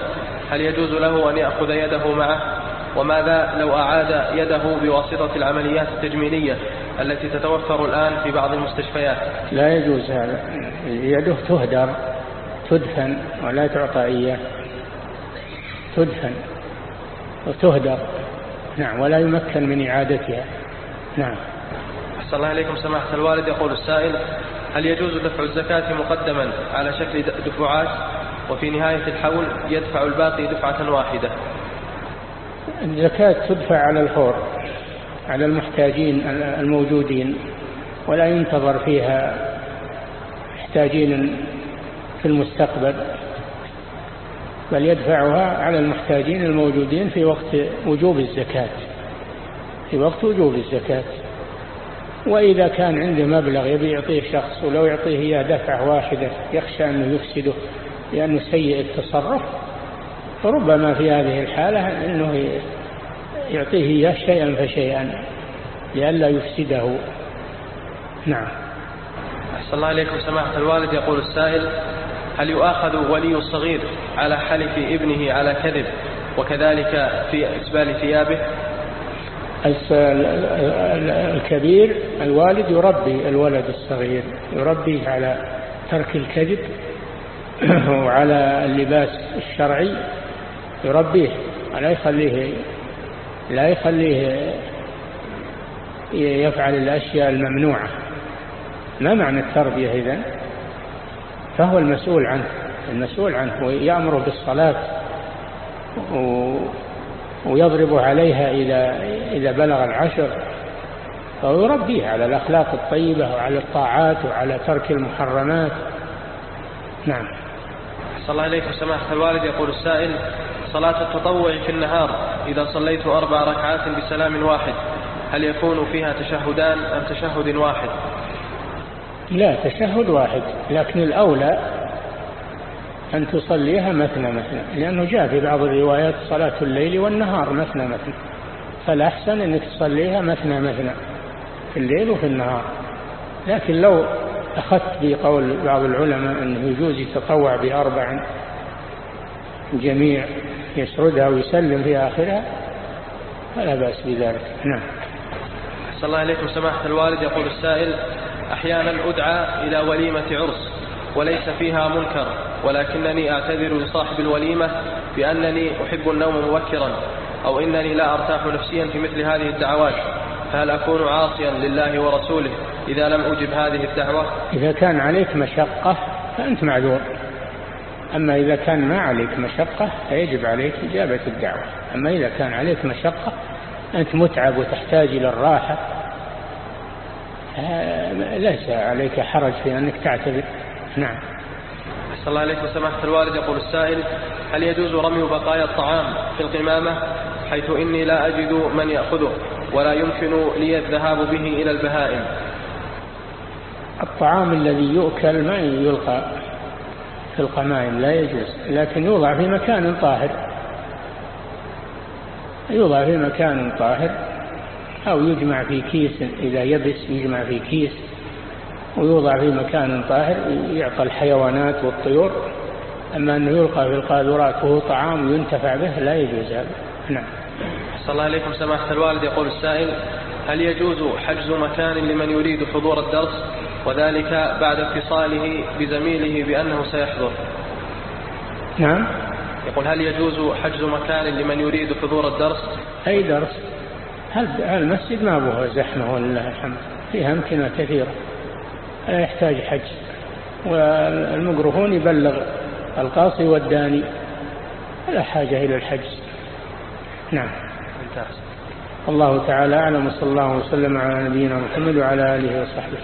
[SPEAKER 5] هل يجوز له أن يأخذ يده معه؟ وماذا لو أعاد يده بواسطة العمليات التجميلية التي تتوفر الآن في بعض المستشفيات؟
[SPEAKER 4] لا يجوز هذا. يده تهدر تدفن ولا تعطى إياه. تدفن وتهدر. نعم ولا يمكن من إعادتها. نعم.
[SPEAKER 5] أحسن الله إليكم سماحة الوالد. يقول السائل هل يجوز دفع الزكاة مقدما على شكل دفعات؟ وفي نهاية الحول يدفع الباقي دفعة واحدة.
[SPEAKER 4] الزكاة تدفع على الفور على المحتاجين الموجودين ولا ينتظر فيها محتاجين في المستقبل بل يدفعها على المحتاجين الموجودين في وقت وجوب الزكاة. في وقت وجوب الزكاة. وإذا كان عنده مبلغ يبي يعطيه شخص ولو يعطيه إياه دفعة واحدة يخشى أنه يفسده لأنه سيء التصرف فربما في هذه الحالة أنه يعطيه إياه شيئا فشيئا لئلا يفسده. نعم.
[SPEAKER 5] أحسن الله إليكم سماحة الوالد يقول السائل هل يؤاخذ ولي الصغير على حلف ابنه على كذب وكذلك في إسبال ثيابه؟
[SPEAKER 4] الكبير الوالد يربي الولد الصغير يربيه على ترك الكذب وعلى اللباس الشرعي يربيه لا يخليه لا يخليه يفعل الأشياء الممنوعة. ما معنى التربية إذن فهو المسؤول عنه المسؤول عنه ويأمره بالصلاة ويضرب عليها إذا, إذا بلغ العشر فهو يربيه على الأخلاق الطيبة وعلى الطاعات وعلى ترك المحرمات. نعم.
[SPEAKER 5] صلى الله عليكم سماحة الوالد يقول السائل صلاة التطوع في النهار إذا صليت أربع ركعات بسلام واحد هل يكون فيها تشهدان أم تشهد واحد؟
[SPEAKER 4] لا تشهد واحد لكن الأولى أن تصليها مثنى مثنى لأنه جاء في بعض الروايات صلاة الليل والنهار مثنى مثنى فالأحسن أنك تصليها مثنى مثنى في الليل وفي النهار. لكن لو أخذت بقول بعض العلماء أنه يجوز يتطوع بأربع جميع يسردها ويسلم في آخرها فلا بأس بذلك. نعم.
[SPEAKER 5] صلى الله عليكم سماحة الوالد يقول السائل أحيانا أدعى إلى وليمة عرس وليس فيها منكر. ولكنني أعتذر لصاحب الوليمة بأنني أحب النوم مبكرا أو إنني لا أرتاح نفسيا في مثل هذه الدعوات فهل أكون عاصيا لله ورسوله إذا لم أجب هذه الدعوة؟
[SPEAKER 4] إذا كان عليك مشقة فأنت معذور أما إذا كان ما عليك مشقة فيجب عليك إجابة الدعوة أما إذا كان عليك مشقة أنت متعب وتحتاج إلى الراحة ليس عليك حرج في أنك تعتذر. نعم.
[SPEAKER 5] صلى الله عليه سماحة الوالد يقول السائل هل يجوز رمي بقايا الطعام في القمامة؟ حيث إني لا أجد من يأخذه ولا يمكن لي الذهاب به إلى البهائم.
[SPEAKER 4] الطعام الذي يؤكل ما يلقى في القمائم لا يجوز لكن يوضع في مكان طاهر. يوضع في مكان طاهر أو يجمع في كيس إذا يبس يجمع في كيس. ويوضع في مكان طاهر يعطى الحيوانات والطيور. أما أنه يلقى في القاذورات وهو طعام ينتفع به لا يجوز هذا. نعم.
[SPEAKER 5] صلى الله عليكم سماحة الوالد. يقول السائل هل يجوز حجز مكان لمن يريد حضور الدرس وذلك بعد اتصاله بزميله بأنه سيحضر؟
[SPEAKER 4] نعم.
[SPEAKER 5] يقول هل يجوز حجز مكان لمن يريد حضور الدرس؟
[SPEAKER 4] أي درس؟ هل المسجد ما به زحمة ولله الحمد؟ فيها أمكنة كثيرة. لا يحتاج حج والميكروفون يبلغ القاصي والداني. لا حاجة إلى الحج نعم. الله تعالى أعلم وصلى الله وسلم على نبينا محمد وعلى آله وصحبه.